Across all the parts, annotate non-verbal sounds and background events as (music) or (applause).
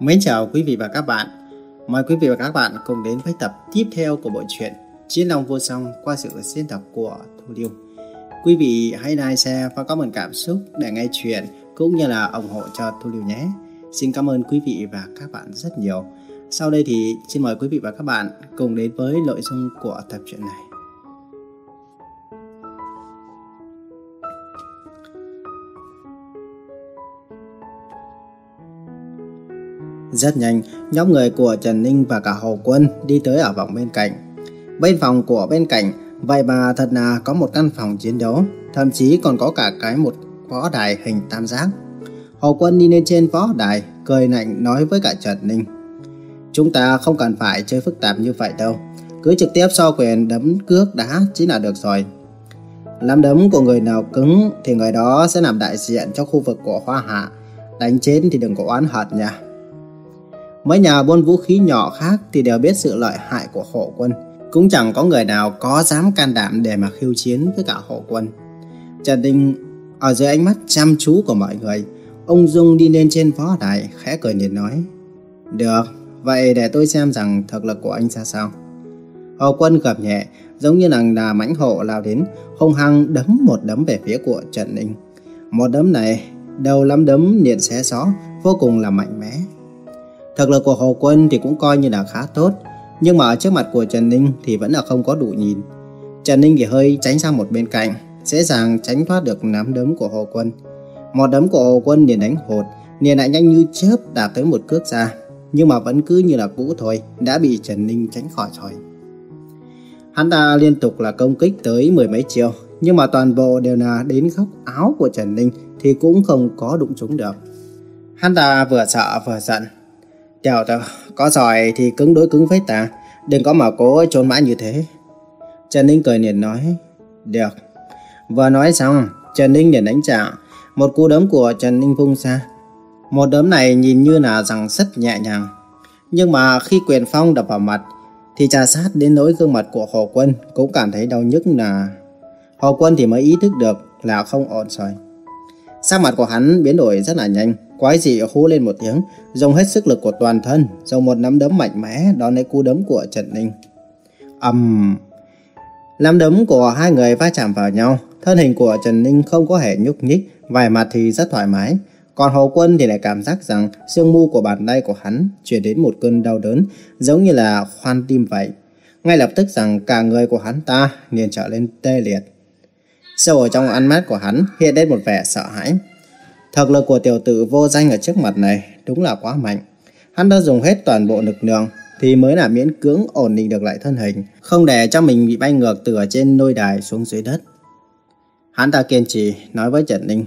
Mến chào quý vị và các bạn. Mời quý vị và các bạn cùng đến với tập tiếp theo của bộ truyện Chiến Long Vô Song qua sự diễn đọc của Thu Liêu. Quý vị hãy like, share và comment cảm xúc để nghe chuyện cũng như là ủng hộ cho Thu Liêu nhé. Xin cảm ơn quý vị và các bạn rất nhiều. Sau đây thì xin mời quý vị và các bạn cùng đến với nội dung của tập truyện này. Rất nhanh, nhóm người của Trần Ninh và cả Hồ Quân đi tới ở vòng bên cạnh. Bên phòng của bên cạnh, vậy mà thật là có một căn phòng chiến đấu, thậm chí còn có cả cái một võ đài hình tam giác. Hồ Quân đi lên trên võ đài, cười lạnh nói với cả Trần Ninh. Chúng ta không cần phải chơi phức tạp như vậy đâu, cứ trực tiếp so quyền đấm cước đá chính là được rồi. Làm đấm của người nào cứng thì người đó sẽ làm đại diện cho khu vực của Hoa Hạ. Đánh chết thì đừng có oán hận nha. Mấy nhà buôn vũ khí nhỏ khác thì đều biết sự lợi hại của hộ quân. Cũng chẳng có người nào có dám can đảm để mà khiêu chiến với cả hộ quân. Trần Đinh ở dưới ánh mắt chăm chú của mọi người, ông Dung đi lên trên võ đài khẽ cười nhìn nói. Được, vậy để tôi xem rằng thực lực của anh ra sao. Hồ quân gầm nhẹ, giống như là là mãnh hổ lao đến, hung hăng đấm một đấm về phía của Trần Ninh. Một đấm này, đầu lắm đấm liền xé gió, vô cùng là mạnh mẽ. Thực lực của Hồ Quân thì cũng coi như là khá tốt, nhưng mà ở trước mặt của Trần Ninh thì vẫn là không có đủ nhìn. Trần Ninh thì hơi tránh sang một bên cạnh, dễ dàng tránh thoát được nắm đấm của Hồ Quân. Một đấm của Hồ Quân liền đánh hụt, liền lại nhanh như chớp đạp tới một cước ra, nhưng mà vẫn cứ như là cũ thôi, đã bị Trần Ninh tránh khỏi rồi. Hắn ta liên tục là công kích tới mười mấy chiêu, nhưng mà toàn bộ đều là đến góc áo của Trần Ninh thì cũng không có đụng trúng được. Hắn ta vừa sợ vừa giận, Tiểu tử, có giỏi thì cứng đối cứng với ta, đừng có mà cố trốn mãi như thế. Trần Ninh cười liền nói, được. Vừa nói xong, Trần Ninh liền đánh trả, một cú đấm của Trần Ninh vung ra. Một đấm này nhìn như là rằng rất nhẹ nhàng. Nhưng mà khi quyền phong đập vào mặt, thì trà sát đến nỗi gương mặt của Hồ Quân cũng cảm thấy đau nhức là... Hồ Quân thì mới ý thức được là không ổn rồi. Sắc mặt của hắn biến đổi rất là nhanh, Quái dị hú lên một tiếng, dùng hết sức lực của toàn thân, dùng một nắm đấm mạnh mẽ đón lấy cú đấm của Trần Ninh. ầm, um, nắm đấm của hai người va chạm vào nhau, thân hình của Trần Ninh không có hề nhúc nhích, vài mặt thì rất thoải mái. Còn Hồ Quân thì lại cảm giác rằng xương mu của bàn tay của hắn chuyển đến một cơn đau đớn, giống như là khoan tim vậy. Ngay lập tức rằng cả người của hắn ta liền trở lên tê liệt. Sâu ở trong ánh mắt của hắn hiện lên một vẻ sợ hãi. Thực lực của tiểu tử vô danh ở trước mặt này đúng là quá mạnh. Hắn đã dùng hết toàn bộ lực lượng thì mới là miễn cưỡng ổn định được lại thân hình, không để cho mình bị bay ngược từ ở trên nôi đài xuống dưới đất. Hắn ta kiên trì nói với Trần Ninh,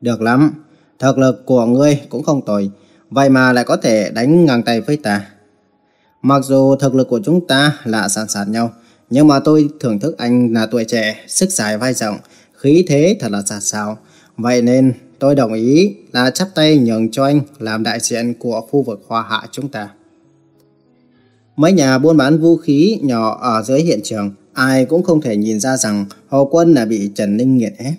được lắm, thực lực của ngươi cũng không tồi, vậy mà lại có thể đánh ngang tay với ta. Mặc dù thực lực của chúng ta là sàn sàn nhau, nhưng mà tôi thưởng thức anh là tuổi trẻ, sức dài vai rộng, khí thế thật là sạt xao. Vậy nên tôi đồng ý là chắp tay nhường cho anh làm đại diện của khu vực Hoa Hạ chúng ta. Mấy nhà buôn bán vũ khí nhỏ ở dưới hiện trường, ai cũng không thể nhìn ra rằng Hồ Quân là bị Trần Ninh nghiện ép.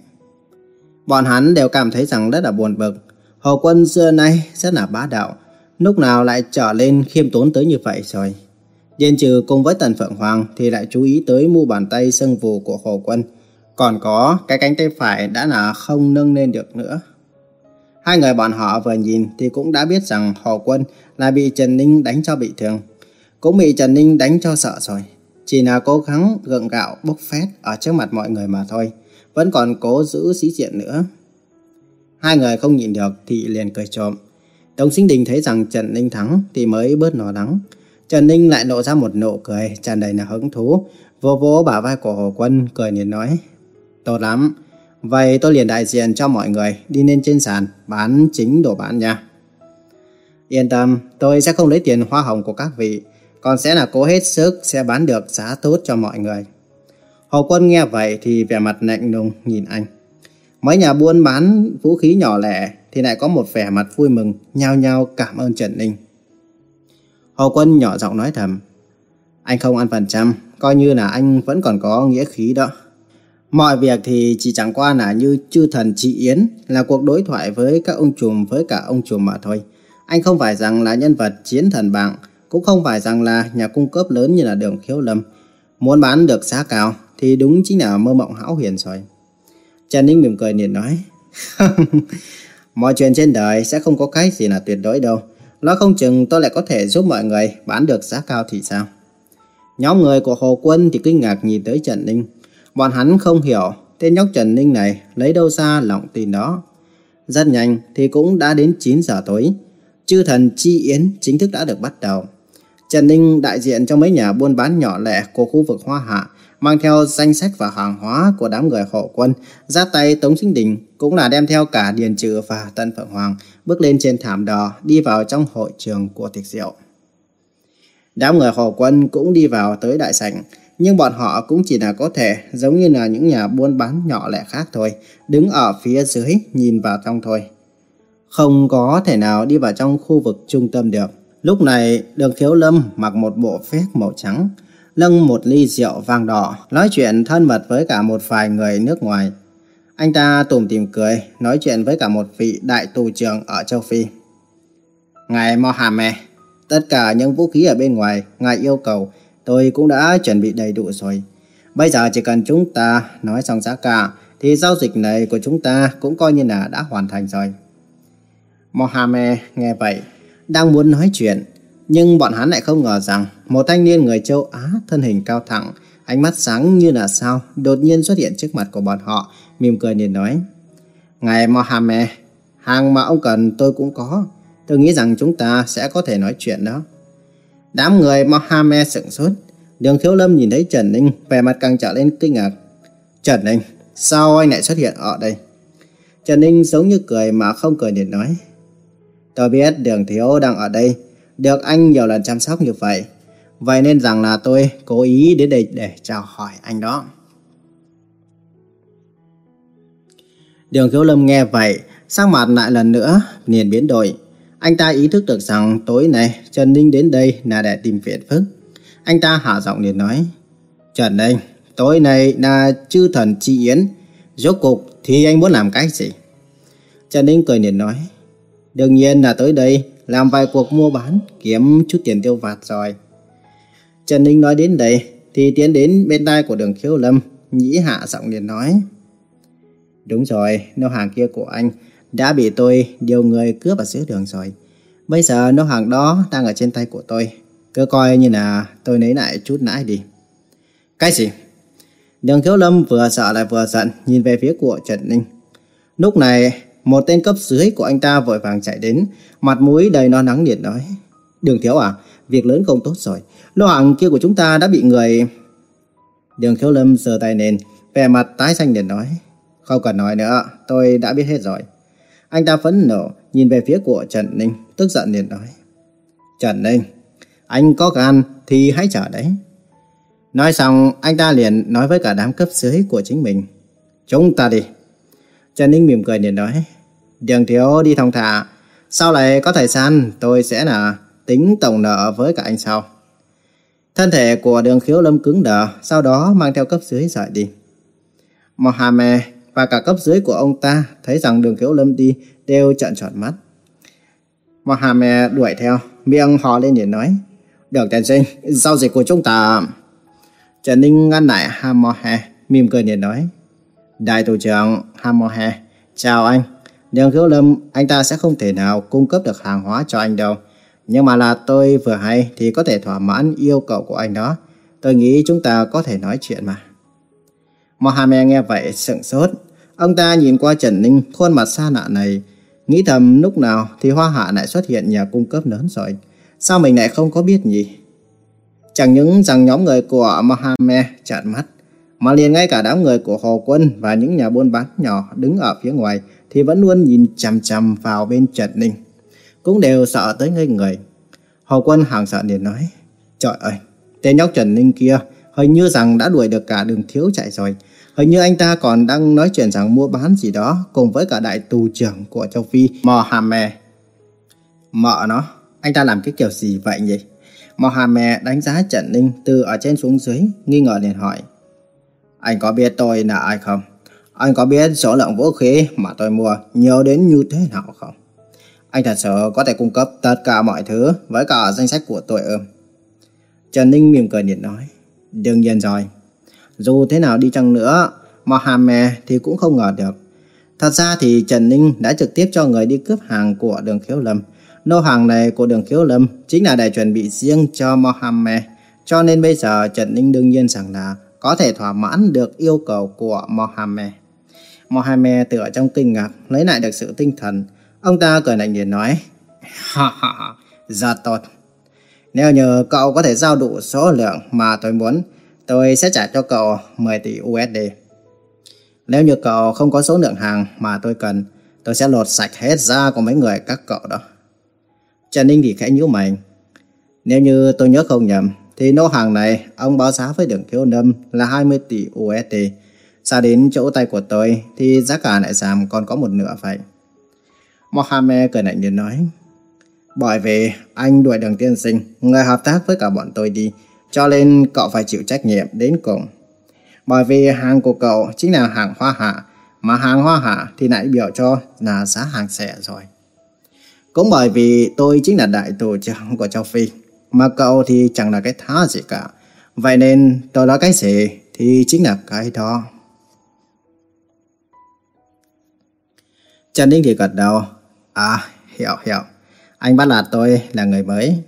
Bọn hắn đều cảm thấy rằng rất là buồn bực. Hồ Quân xưa nay rất là bá đạo, lúc nào lại trở lên khiêm tốn tới như vậy rồi. Diên trừ cùng với Tần Phượng Hoàng thì lại chú ý tới mu bàn tay sưng vù của Hồ Quân, còn có cái cánh tay phải đã là không nâng lên được nữa. Hai người bọn họ vừa nhìn thì cũng đã biết rằng Hồ Quân là bị Trần Ninh đánh cho bị thương. Cũng bị Trần Ninh đánh cho sợ rồi. Chỉ là cố gắng gượng gạo bốc phét ở trước mặt mọi người mà thôi. Vẫn còn cố giữ sĩ diện nữa. Hai người không nhìn được thì liền cười trộm. Đồng Sinh Đình thấy rằng Trần Ninh thắng thì mới bớt nó đắng. Trần Ninh lại lộ ra một nụ cười, tràn đầy là hứng thú. Vô vỗ bả vai của Hồ Quân, cười nhìn nói. Tốt lắm. Vậy tôi liền đại diện cho mọi người đi lên trên sàn bán chính đồ bán nha. Yên tâm, tôi sẽ không lấy tiền hoa hồng của các vị, còn sẽ là cố hết sức sẽ bán được giá tốt cho mọi người. Hồ Quân nghe vậy thì vẻ mặt lạnh lùng nhìn anh. Mấy nhà buôn bán vũ khí nhỏ lẻ thì lại có một vẻ mặt vui mừng, nhao nhao cảm ơn Trần Ninh. Hồ Quân nhỏ giọng nói thầm, anh không ăn phần trăm, coi như là anh vẫn còn có nghĩa khí đó. Mọi việc thì chỉ chẳng qua là như chư thần trị yến là cuộc đối thoại với các ông trùm với cả ông trùm mà thôi. Anh không phải rằng là nhân vật chiến thần bảng, cũng không phải rằng là nhà cung cấp lớn như là đường khiếu lâm. Muốn bán được giá cao thì đúng chính là mơ mộng hão huyền rồi. Trần Ninh mỉm cười liền nói. (laughs) Mọi chuyện trên đời sẽ không có cái gì là tuyệt đối đâu. Nói không chừng tôi lại có thể giúp mọi người bán được giá cao thì sao? Nhóm người của Hồ Quân thì kinh ngạc nhìn tới Trần Ninh. Bọn hắn không hiểu tên nhóc Trần Ninh này lấy đâu ra lòng tin đó. Rất nhanh thì cũng đã đến 9 giờ tối. Chư thần chi yến chính thức đã được bắt đầu. Trần Ninh đại diện cho mấy nhà buôn bán nhỏ lẻ của khu vực Hoa Hạ mang theo danh sách và hàng hóa của đám người hộ quân, ra tay Tống Sinh Đình cũng là đem theo cả Điền Trừ và Tân Phượng Hoàng bước lên trên thảm đỏ đi vào trong hội trường của tiệc rượu. Đám người hộ quân cũng đi vào tới đại sảnh, nhưng bọn họ cũng chỉ là có thể giống như là những nhà buôn bán nhỏ lẻ khác thôi, đứng ở phía dưới nhìn vào trong thôi. Không có thể nào đi vào trong khu vực trung tâm được. Lúc này, đường khiếu lâm mặc một bộ vest màu trắng, lưng một ly rượu vang đỏ, nói chuyện thân mật với cả một vài người nước ngoài. Anh ta tủm tìm cười, nói chuyện với cả một vị đại tù trưởng ở châu Phi. Ngài Mohammed, tất cả những vũ khí ở bên ngoài, ngài yêu cầu, tôi cũng đã chuẩn bị đầy đủ rồi. Bây giờ chỉ cần chúng ta nói xong giá cả, thì giao dịch này của chúng ta cũng coi như là đã hoàn thành rồi. mohamed nghe vậy, đang muốn nói chuyện, nhưng bọn hắn lại không ngờ rằng một thanh niên người châu Á thân hình cao thẳng, ánh mắt sáng như là sao, đột nhiên xuất hiện trước mặt của bọn họ, mỉm cười liền nói. Ngài mohamed hàng mà ông cần tôi cũng có. Tôi nghĩ rằng chúng ta sẽ có thể nói chuyện đó. Đám người Mohammed sửng sốt. Đường khiếu lâm nhìn thấy Trần Ninh, vẻ mặt càng trở lên kinh ngạc. Trần Ninh, sao anh lại xuất hiện ở đây? Trần Ninh giống như cười mà không cười để nói. Tôi biết đường thiếu đang ở đây, được anh nhiều lần chăm sóc như vậy. Vậy nên rằng là tôi cố ý đến đây để chào hỏi anh đó. Đường Khiếu Lâm nghe vậy, sắc mặt lại lần nữa liền biến đổi. Anh ta ý thức được rằng tối nay Trần Ninh đến đây là để tìm phiền phức. Anh ta hạ giọng liền nói, Trần Ninh, tối nay là chư thần chi yến, rốt cục thì anh muốn làm cái gì? Trần Ninh cười liền nói, đương nhiên là tới đây làm vài cuộc mua bán, kiếm chút tiền tiêu vặt rồi. Trần Ninh nói đến đây, thì tiến đến bên tai của đường khiếu lâm, nhĩ hạ giọng liền nói. Đúng rồi, nô hàng kia của anh đã bị tôi điều người cướp ở giữa đường rồi. Bây giờ nô hàng đó đang ở trên tay của tôi. Cứ coi như là tôi lấy lại chút nãi đi. Cái gì? Đường thiếu lâm vừa sợ lại vừa giận nhìn về phía của Trần Ninh. Lúc này, một tên cấp dưới của anh ta vội vàng chạy đến, mặt mũi đầy no nắng điện nói. Đường thiếu à, việc lớn không tốt rồi. Lô hàng kia của chúng ta đã bị người... Đường thiếu lâm giơ tay lên, vẻ mặt tái xanh điện nói. Không cần nói nữa, tôi đã biết hết rồi. Anh ta phẫn nộ, nhìn về phía của Trần Ninh, tức giận liền nói. Trần Ninh, anh có gan thì hãy chờ đấy. Nói xong, anh ta liền nói với cả đám cấp dưới của chính mình. Chúng ta đi. Trần Ninh mỉm cười liền nói. Đường thiếu đi thông thả. Sau này có thời gian tôi sẽ là tính tổng nợ với cả anh sau. Thân thể của đường khiếu lâm cứng đờ, sau đó mang theo cấp dưới rời đi. Mohammed và cả cấp dưới của ông ta thấy rằng đường khiếu lâm đi đều trợn tròn mắt. Mohammed đuổi theo, miệng hò lên để nói. Được Trần sinh, giao dịch của chúng ta... Trần Ninh ngăn lại Hamohe, mỉm cười để nói. Đại thủ trưởng Hamohe, chào anh. Đường Khiếu Lâm, anh ta sẽ không thể nào cung cấp được hàng hóa cho anh đâu. Nhưng mà là tôi vừa hay thì có thể thỏa mãn yêu cầu của anh đó. Tôi nghĩ chúng ta có thể nói chuyện mà. Mohammed nghe vậy sững sốt. Ông ta nhìn qua Trần Ninh, khuôn mặt xa lạ này. Nghĩ thầm lúc nào thì Hoa Hạ lại xuất hiện nhà cung cấp lớn rồi. Sao mình lại không có biết nhỉ? Chẳng những rằng nhóm người của Mohammed chặn mắt, mà liền ngay cả đám người của Hồ Quân và những nhà buôn bán nhỏ đứng ở phía ngoài thì vẫn luôn nhìn chằm chằm vào bên Trần Ninh. Cũng đều sợ tới ngây người. Hồ Quân hàng sợ liền nói, Trời ơi, tên nhóc Trần Ninh kia hình như rằng đã đuổi được cả đường thiếu chạy rồi. Hình như anh ta còn đang nói chuyện rằng mua bán gì đó cùng với cả đại tù trưởng của châu Phi, Mohamed. Mợ nó, anh ta làm cái kiểu gì vậy nhỉ? Mohamed đánh giá Trần Ninh từ ở trên xuống dưới, nghi ngờ liền hỏi. Anh có biết tôi là ai không? Anh có biết số lượng vũ khí mà tôi mua nhiều đến như thế nào không? Anh thật sự có thể cung cấp tất cả mọi thứ với cả danh sách của tôi ư? Trần Ninh mỉm cười điện nói. Đương nhiên rồi. Dù thế nào đi chăng nữa, Mohammed thì cũng không ngờ được. Thật ra thì Trần Ninh đã trực tiếp cho người đi cướp hàng của đường khiếu lâm. Nô hàng này của đường khiếu lâm chính là để chuẩn bị riêng cho Mohammed. Cho nên bây giờ Trần Ninh đương nhiên rằng là có thể thỏa mãn được yêu cầu của Mohammed. Mohammed tựa trong kinh ngạc lấy lại được sự tinh thần. Ông ta cười lạnh nhìn nói Ha ha ha, rất tốt. Nếu như cậu có thể giao đủ số lượng mà tôi muốn, tôi sẽ trả cho cậu 10 tỷ USD. Nếu như cậu không có số lượng hàng mà tôi cần, tôi sẽ lột sạch hết da của mấy người các cậu đó. Trần Ninh thì khẽ nhíu mày. Nếu như tôi nhớ không nhầm, thì nô hàng này ông báo giá với đường thiếu nâm là 20 tỷ USD. xa đến chỗ tay của tôi thì giá cả lại giảm còn có một nửa vậy. Mohammed cười lạnh nhìn nói. Bởi vì anh đuổi đường tiên sinh, người hợp tác với cả bọn tôi đi, cho nên cậu phải chịu trách nhiệm đến cùng. Bởi vì hàng của cậu chính là hàng hoa hạ, mà hàng hoa hạ thì lại biểu cho là giá hàng rẻ rồi. Cũng bởi vì tôi chính là đại tổ trưởng của châu Phi, mà cậu thì chẳng là cái thá gì cả. Vậy nên tôi nói cái gì thì chính là cái đó. Trần Ninh thì gật đầu. À, hiểu hiểu. Anh bắt là tôi là người mới.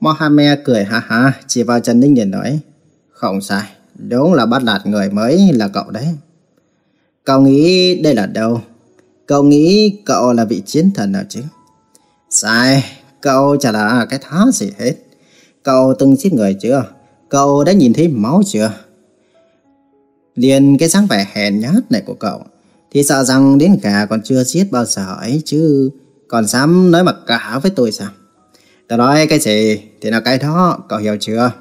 Mohamed cười ha ha, chỉ vào Trần Ninh nhìn nói. Không sai, đúng là bắt lạt người mới là cậu đấy. Cậu nghĩ đây là đâu? Cậu nghĩ cậu là vị chiến thần nào chứ? Sai, cậu chả là cái thá gì hết. Cậu từng giết người chưa? Cậu đã nhìn thấy máu chưa? Liền cái dáng vẻ hèn nhát này của cậu thì sợ rằng đến cả còn chưa giết bao giờ ấy chứ còn dám nói mặc cả với tôi sao? Tôi nói cái gì thì là cái đó, cậu hiểu chưa?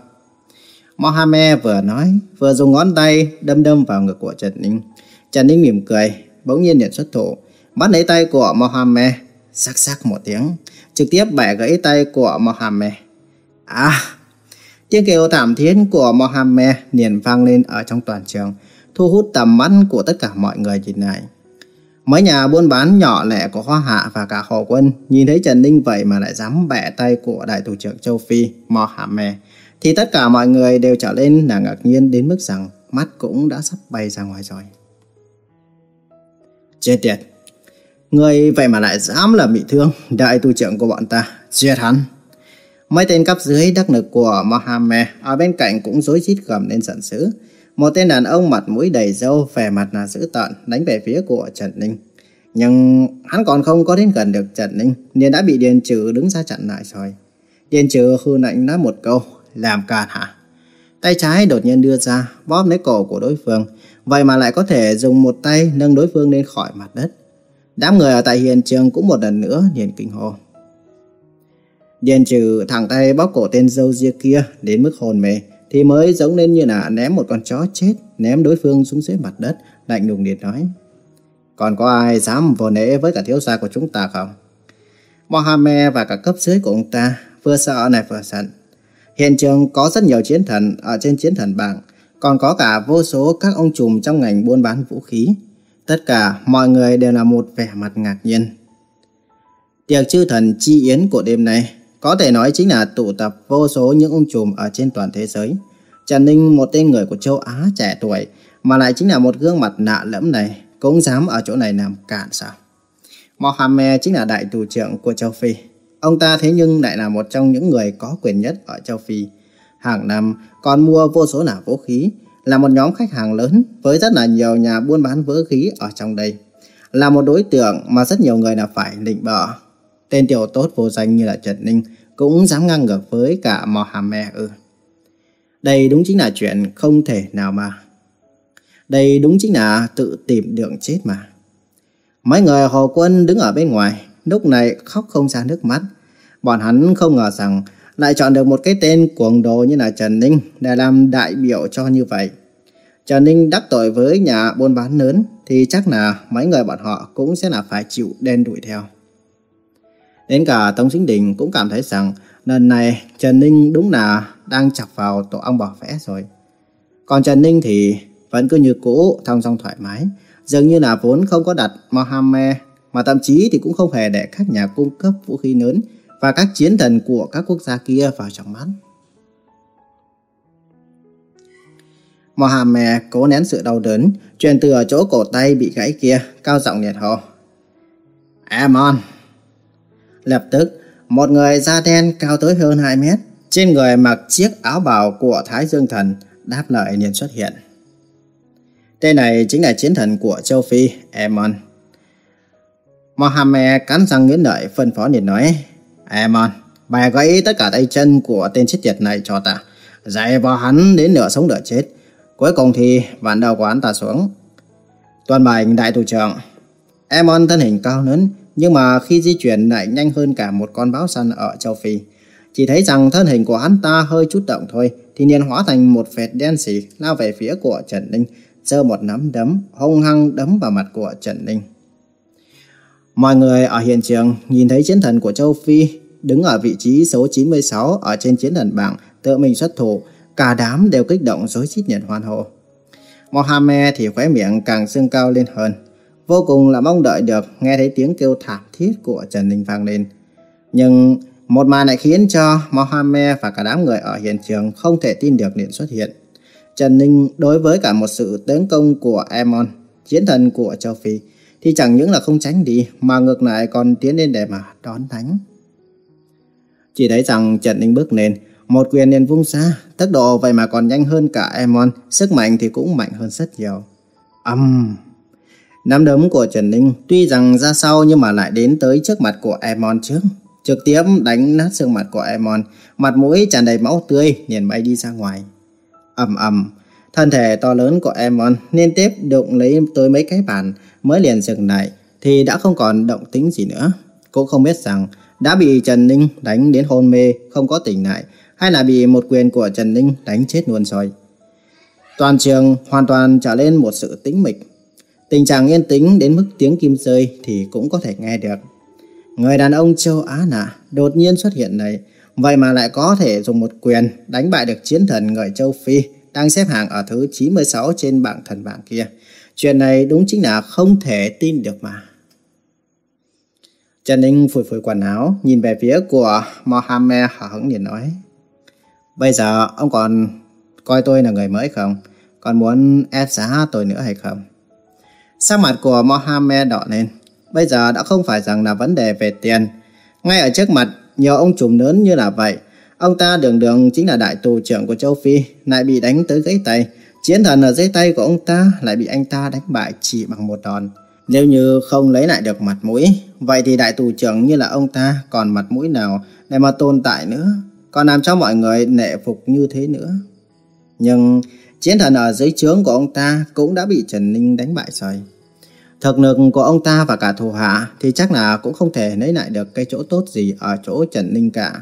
Mohammed vừa nói, vừa dùng ngón tay đâm đâm vào ngực của Trần Ninh. Trần Ninh mỉm cười, bỗng nhiên nhận xuất thủ, bắt lấy tay của Mohammed, sắc sắc một tiếng, trực tiếp bẻ gãy tay của Mohammed. À! Tiếng kêu thảm thiết của Mohammed liền vang lên ở trong toàn trường, thu hút tầm mắt của tất cả mọi người nhìn lại. Mấy nhà buôn bán nhỏ lẻ của Hoa Hạ và cả Hồ Quân nhìn thấy Trần Ninh vậy mà lại dám bẻ tay của đại thủ trưởng châu Phi Mohammed thì tất cả mọi người đều trở lên là ngạc nhiên đến mức rằng mắt cũng đã sắp bay ra ngoài rồi. Chết tiệt! Người vậy mà lại dám làm bị thương đại thủ trưởng của bọn ta, giết hắn! Mấy tên cấp dưới đắc lực của Mohammed ở bên cạnh cũng rối rít gầm lên giận dữ. Một tên đàn ông mặt mũi đầy râu, vẻ mặt là dữ tợn, đánh về phía của Trần Ninh. Nhưng hắn còn không có đến gần được Trần Ninh, nên đã bị Điền Trừ đứng ra chặn lại rồi. Điền Trừ hư lạnh nói một câu, làm càn hả? Tay trái đột nhiên đưa ra, bóp lấy cổ của đối phương, vậy mà lại có thể dùng một tay nâng đối phương lên khỏi mặt đất. Đám người ở tại hiện trường cũng một lần nữa liền kinh hồn Điền Trừ thẳng tay bóp cổ tên dâu ria kia đến mức hồn mê, thì mới giống lên như là ném một con chó chết ném đối phương xuống dưới mặt đất, lạnh lùng điệt nói. Còn có ai dám vô nễ với cả thiếu gia của chúng ta không? Mohammed và cả cấp dưới của ông ta vừa sợ này vừa giận. Hiện trường có rất nhiều chiến thần ở trên chiến thần bảng, còn có cả vô số các ông trùm trong ngành buôn bán vũ khí. Tất cả mọi người đều là một vẻ mặt ngạc nhiên. Tiệc chư thần chi yến của đêm nay có thể nói chính là tụ tập vô số những ông trùm ở trên toàn thế giới. Trần Ninh một tên người của châu Á trẻ tuổi mà lại chính là một gương mặt nạ lẫm này cũng dám ở chỗ này làm cản sao? Mohammed chính là đại tù trưởng của châu Phi. Ông ta thế nhưng lại là một trong những người có quyền nhất ở châu Phi. Hàng năm còn mua vô số nả vũ khí, là một nhóm khách hàng lớn với rất là nhiều nhà buôn bán vũ khí ở trong đây. Là một đối tượng mà rất nhiều người là phải định bợ. Tên tiểu tốt vô danh như là Trần Ninh cũng dám ngang ngược với cả Mohammed ư. Đây đúng chính là chuyện không thể nào mà. Đây đúng chính là tự tìm đường chết mà. Mấy người hồ quân đứng ở bên ngoài, lúc này khóc không ra nước mắt. Bọn hắn không ngờ rằng lại chọn được một cái tên cuồng đồ như là Trần Ninh để làm đại biểu cho như vậy. Trần Ninh đắc tội với nhà buôn bán lớn thì chắc là mấy người bọn họ cũng sẽ là phải chịu đen đuổi theo. Đến cả Tống Sinh Đình cũng cảm thấy rằng lần này Trần Ninh đúng là đang chọc vào tổ ong bỏ vẽ rồi. Còn Trần Ninh thì vẫn cứ như cũ, thong dong thoải mái, dường như là vốn không có đặt Mohammed mà thậm chí thì cũng không hề để các nhà cung cấp vũ khí lớn và các chiến thần của các quốc gia kia vào trong mắt. Mohammed cố nén sự đau đớn, truyền từ ở chỗ cổ tay bị gãy kia, cao giọng liệt hồ. Amon! Lập tức, một người da đen cao tới hơn 2 mét, trên người mặc chiếc áo bào của Thái Dương Thần, đáp lời liền xuất hiện. Tên này chính là chiến thần của châu Phi, emon Mohammed cắn răng nghiến lợi phân phó liền nói, emon bài gãy tất cả tay chân của tên chết tiệt này cho ta, dạy vào hắn đến nửa sống nửa chết. Cuối cùng thì vạn đầu của hắn ta xuống. Toàn bài đại thủ trưởng. emon thân hình cao lớn, nhưng mà khi di chuyển lại nhanh hơn cả một con báo săn ở châu Phi. Chỉ thấy rằng thân hình của hắn ta hơi chút động thôi, thì liền hóa thành một vệt đen xì lao về phía của Trần Ninh, giơ một nắm đấm, hung hăng đấm vào mặt của Trần Ninh. Mọi người ở hiện trường nhìn thấy chiến thần của châu Phi đứng ở vị trí số 96 ở trên chiến thần bảng tự mình xuất thủ, cả đám đều kích động rối rít nhiệt hoan hô. Mohammed thì khóe miệng càng sưng cao lên hơn, vô cùng là mong đợi được nghe thấy tiếng kêu thảm thiết của Trần Ninh vang lên. Nhưng một màn lại khiến cho Mohammed và cả đám người ở hiện trường không thể tin được liền xuất hiện. Trần Ninh đối với cả một sự tấn công của Emon chiến thần của châu Phi, thì chẳng những là không tránh đi mà ngược lại còn tiến lên để mà đón đánh. Chỉ thấy rằng Trần Ninh bước lên, một quyền liền vung xa, tốc độ vậy mà còn nhanh hơn cả Emon sức mạnh thì cũng mạnh hơn rất nhiều. Âm! Um. Nắm đấm của Trần Ninh tuy rằng ra sau nhưng mà lại đến tới trước mặt của Emon trước. Trực tiếp đánh nát xương mặt của Emon, mặt mũi tràn đầy máu tươi liền bay đi ra ngoài. ầm ầm, thân thể to lớn của Emon liên tiếp đụng lấy tới mấy cái bàn mới liền dừng lại thì đã không còn động tính gì nữa. Cũng không biết rằng đã bị Trần Ninh đánh đến hôn mê không có tỉnh lại hay là bị một quyền của Trần Ninh đánh chết luôn rồi. Toàn trường hoàn toàn trở lên một sự tĩnh mịch. Tình trạng yên tĩnh đến mức tiếng kim rơi thì cũng có thể nghe được. Người đàn ông châu Á nạ đột nhiên xuất hiện này, vậy mà lại có thể dùng một quyền đánh bại được chiến thần người châu Phi đang xếp hạng ở thứ 96 trên bảng thần bảng kia. Chuyện này đúng chính là không thể tin được mà. Trần Ninh phủi phủi quần áo, nhìn về phía của Mohammed hở hững liền nói. Bây giờ ông còn coi tôi là người mới không? Còn muốn ép giá tôi nữa hay không? Sắc mặt của Mohammed đỏ lên. Bây giờ đã không phải rằng là vấn đề về tiền. Ngay ở trước mặt, nhiều ông trùm lớn như là vậy. Ông ta đường đường chính là đại tù trưởng của châu Phi, lại bị đánh tới gãy tay. Chiến thần ở dưới tay của ông ta lại bị anh ta đánh bại chỉ bằng một đòn. Nếu như không lấy lại được mặt mũi, vậy thì đại tù trưởng như là ông ta còn mặt mũi nào để mà tồn tại nữa, còn làm cho mọi người nệ phục như thế nữa. Nhưng chiến thần ở dưới trướng của ông ta cũng đã bị Trần Ninh đánh bại rồi. Thực lực của ông ta và cả thủ hạ thì chắc là cũng không thể lấy lại được cái chỗ tốt gì ở chỗ Trần Ninh cả.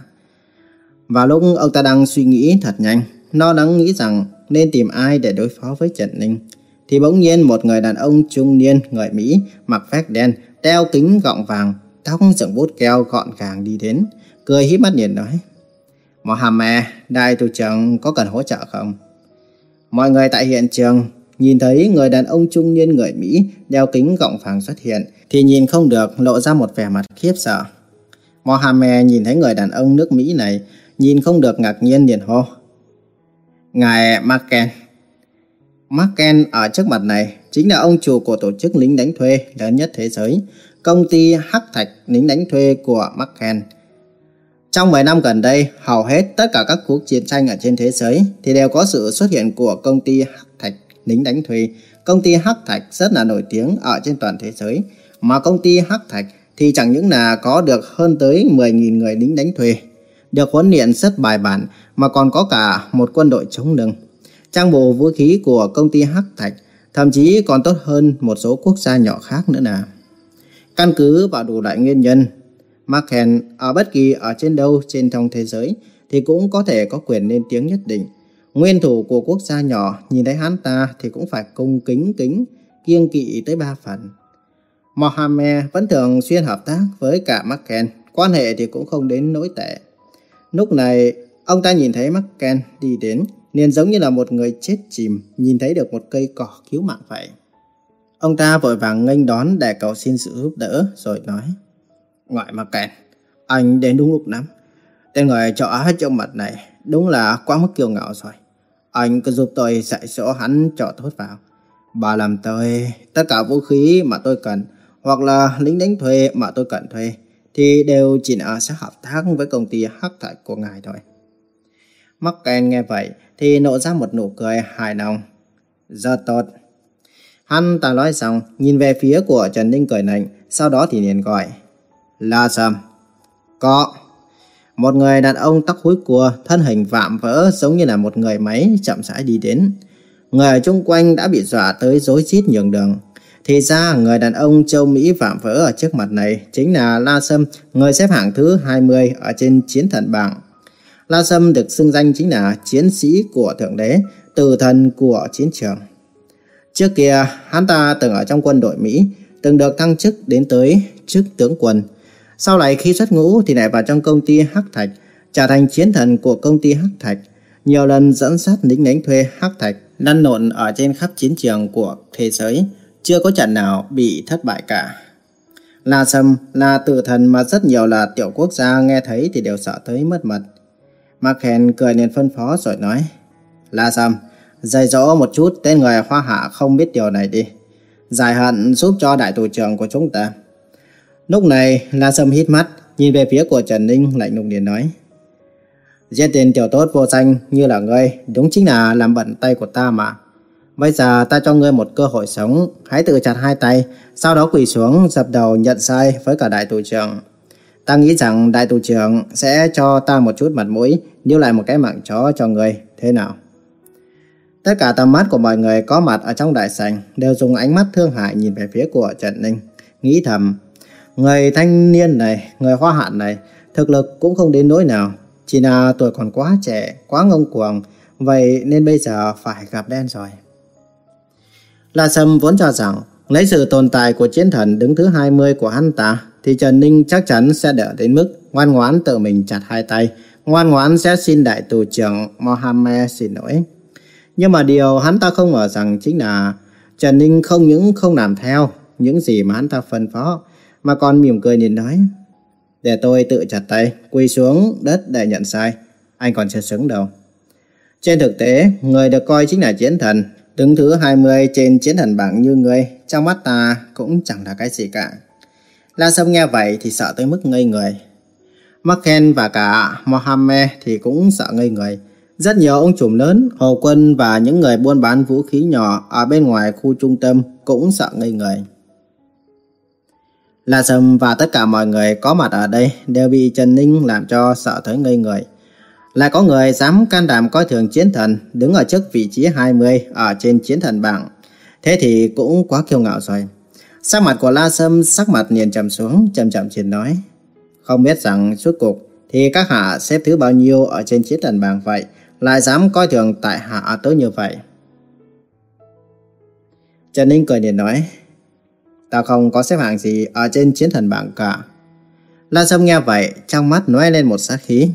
Và lúc ông ta đang suy nghĩ thật nhanh, nó đang nghĩ rằng nên tìm ai để đối phó với Trần Ninh. Thì bỗng nhiên một người đàn ông trung niên người Mỹ mặc vest đen, đeo kính gọng vàng, tóc dựng bút keo gọn gàng đi đến, cười híp mắt nhìn nói. Mohammed, đại thủ trưởng có cần hỗ trợ không? Mọi người tại hiện trường nhìn thấy người đàn ông trung niên người Mỹ đeo kính gọng vàng xuất hiện thì nhìn không được lộ ra một vẻ mặt khiếp sợ. Mohammed nhìn thấy người đàn ông nước Mỹ này nhìn không được ngạc nhiên liền hô. Ngài Marken. Marken ở trước mặt này chính là ông chủ của tổ chức lính đánh thuê lớn nhất thế giới, công ty Hắc Thạch lính đánh thuê của Marken. Trong 10 năm gần đây, hầu hết tất cả các cuộc chiến tranh ở trên thế giới thì đều có sự xuất hiện của công ty Hắc Thạch lính đánh thuê. Công ty Hắc Thạch rất là nổi tiếng ở trên toàn thế giới, mà công ty Hắc Thạch thì chẳng những là có được hơn tới 10.000 người lính đánh thuê, được huấn luyện rất bài bản mà còn có cả một quân đội chống lưng. Trang bộ vũ khí của công ty Hắc Thạch thậm chí còn tốt hơn một số quốc gia nhỏ khác nữa nè. Căn cứ vào đủ loại nguyên nhân, Marken ở bất kỳ ở trên đâu trên trong thế giới thì cũng có thể có quyền lên tiếng nhất định. Nguyên thủ của quốc gia nhỏ nhìn thấy hắn ta thì cũng phải cung kính kính, kiêng kỵ tới ba phần. Mohammed vẫn thường xuyên hợp tác với cả Marken, quan hệ thì cũng không đến nỗi tệ. Lúc này, ông ta nhìn thấy Marken đi đến, liền giống như là một người chết chìm nhìn thấy được một cây cỏ cứu mạng vậy. Ông ta vội vàng nghênh đón để cầu xin sự giúp đỡ rồi nói. Ngoại mà kèn, anh đến đúng lúc lắm. Tên người cho Á trong mặt này đúng là quá mức kiêu ngạo rồi. Anh cứ giúp tôi dạy dỗ hắn cho tốt vào. Bà làm tôi tất cả vũ khí mà tôi cần hoặc là lính đánh thuê mà tôi cần thuê thì đều chỉ là sẽ hợp tác với công ty hắc thạch của ngài thôi. Mắc Ken nghe vậy thì nộ ra một nụ cười hài lòng. Rất tốt. Hắn ta nói xong, nhìn về phía của Trần Ninh cười nạnh, sau đó thì liền gọi. La Sâm. Có. Một người đàn ông tóc húi cua, thân hình vạm vỡ giống như là một người máy chậm rãi đi đến. Người ở chung quanh đã bị dọa tới rối rít nhường đường. Thì ra người đàn ông châu Mỹ vạm vỡ ở trước mặt này chính là La Sâm, người xếp hạng thứ 20 ở trên chiến thần bảng. La Sâm được xưng danh chính là chiến sĩ của Thượng Đế, từ thần của chiến trường. Trước kia, hắn ta từng ở trong quân đội Mỹ, từng được thăng chức đến tới chức tướng quân. Sau này khi xuất ngũ thì lại vào trong công ty Hắc Thạch, trở thành chiến thần của công ty Hắc Thạch. Nhiều lần dẫn sát lính đánh thuê Hắc Thạch, lăn lộn ở trên khắp chiến trường của thế giới, chưa có trận nào bị thất bại cả. La Sâm là tử thần mà rất nhiều là tiểu quốc gia nghe thấy thì đều sợ tới mất mật. Marken cười liền phân phó rồi nói, La Sâm, dạy dỗ một chút tên người hoa hạ không biết điều này đi. Giải hận giúp cho đại tù trưởng của chúng ta. Lúc này, La Sâm hít mắt, nhìn về phía của Trần Ninh lạnh lùng liền nói. Giết tên tiểu tốt vô danh như là ngươi, đúng chính là làm bận tay của ta mà. Bây giờ ta cho ngươi một cơ hội sống, hãy tự chặt hai tay, sau đó quỳ xuống dập đầu nhận sai với cả đại tù trưởng. Ta nghĩ rằng đại tù trưởng sẽ cho ta một chút mặt mũi, níu lại một cái mạng chó cho ngươi, thế nào? Tất cả tầm mắt của mọi người có mặt ở trong đại sảnh đều dùng ánh mắt thương hại nhìn về phía của Trần Ninh, nghĩ thầm, người thanh niên này, người hoa hạn này, thực lực cũng không đến nỗi nào, chỉ là tuổi còn quá trẻ, quá ngông cuồng, vậy nên bây giờ phải gặp đen rồi. La Sâm vốn cho rằng lấy sự tồn tại của chiến thần đứng thứ 20 của hắn ta thì Trần Ninh chắc chắn sẽ đỡ đến mức ngoan ngoãn tự mình chặt hai tay, ngoan ngoãn sẽ xin đại tù trưởng Mohammed xin lỗi. Nhưng mà điều hắn ta không ngờ rằng chính là Trần Ninh không những không làm theo những gì mà hắn ta phân phó, mà còn mỉm cười nhìn nói. Để tôi tự chặt tay, quỳ xuống đất để nhận sai. Anh còn chưa xứng đâu. Trên thực tế, người được coi chính là chiến thần, đứng thứ 20 trên chiến thần bảng như người, trong mắt ta cũng chẳng là cái gì cả. La Sâm nghe vậy thì sợ tới mức ngây người. Machen và cả Mohammed thì cũng sợ ngây người. Rất nhiều ông chủ lớn, hồ quân và những người buôn bán vũ khí nhỏ ở bên ngoài khu trung tâm cũng sợ ngây người. La Sâm và tất cả mọi người có mặt ở đây đều bị Trần Ninh làm cho sợ tới ngây người. Lại có người dám can đảm coi thường chiến thần đứng ở trước vị trí 20 ở trên chiến thần bảng. Thế thì cũng quá kiêu ngạo rồi. Sắc mặt của La Sâm sắc mặt liền trầm xuống, chậm chậm trên nói. Không biết rằng suốt cuộc thì các hạ xếp thứ bao nhiêu ở trên chiến thần bảng vậy, lại dám coi thường tại hạ tới như vậy. Trần Ninh cười liền nói, ta không có xếp hạng gì ở trên chiến thần bảng cả. La Sâm nghe vậy, trong mắt nói lên một sát khí.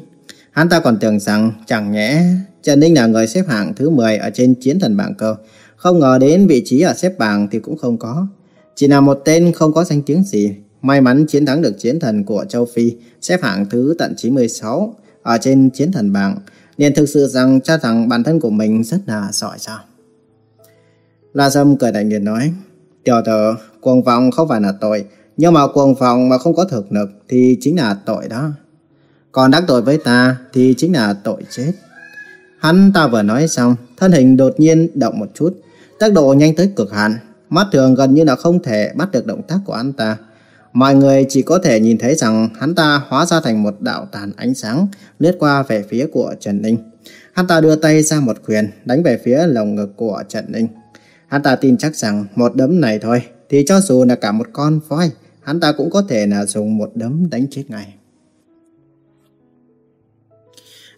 Hắn ta còn tưởng rằng chẳng nhẽ Trần Ninh là người xếp hạng thứ 10 ở trên chiến thần bảng cơ. Không ngờ đến vị trí ở xếp bảng thì cũng không có. Chỉ là một tên không có danh tiếng gì. May mắn chiến thắng được chiến thần của châu Phi, xếp hạng thứ tận 96 ở trên chiến thần bảng. nên thực sự rằng cho rằng bản thân của mình rất là giỏi sao. La Sâm cười đại nghiệt nói, Tiểu tử, cuồng vọng không phải là tội, nhưng mà cuồng vọng mà không có thực lực thì chính là tội đó. Còn đắc tội với ta thì chính là tội chết. Hắn ta vừa nói xong, thân hình đột nhiên động một chút, tốc độ nhanh tới cực hạn, mắt thường gần như là không thể bắt được động tác của hắn ta. Mọi người chỉ có thể nhìn thấy rằng hắn ta hóa ra thành một đạo tàn ánh sáng lướt qua về phía của Trần Ninh. Hắn ta đưa tay ra một quyền đánh về phía lồng ngực của Trần Ninh. Hắn ta tin chắc rằng một đấm này thôi thì cho dù là cả một con voi, hắn ta cũng có thể là dùng một đấm đánh chết ngay.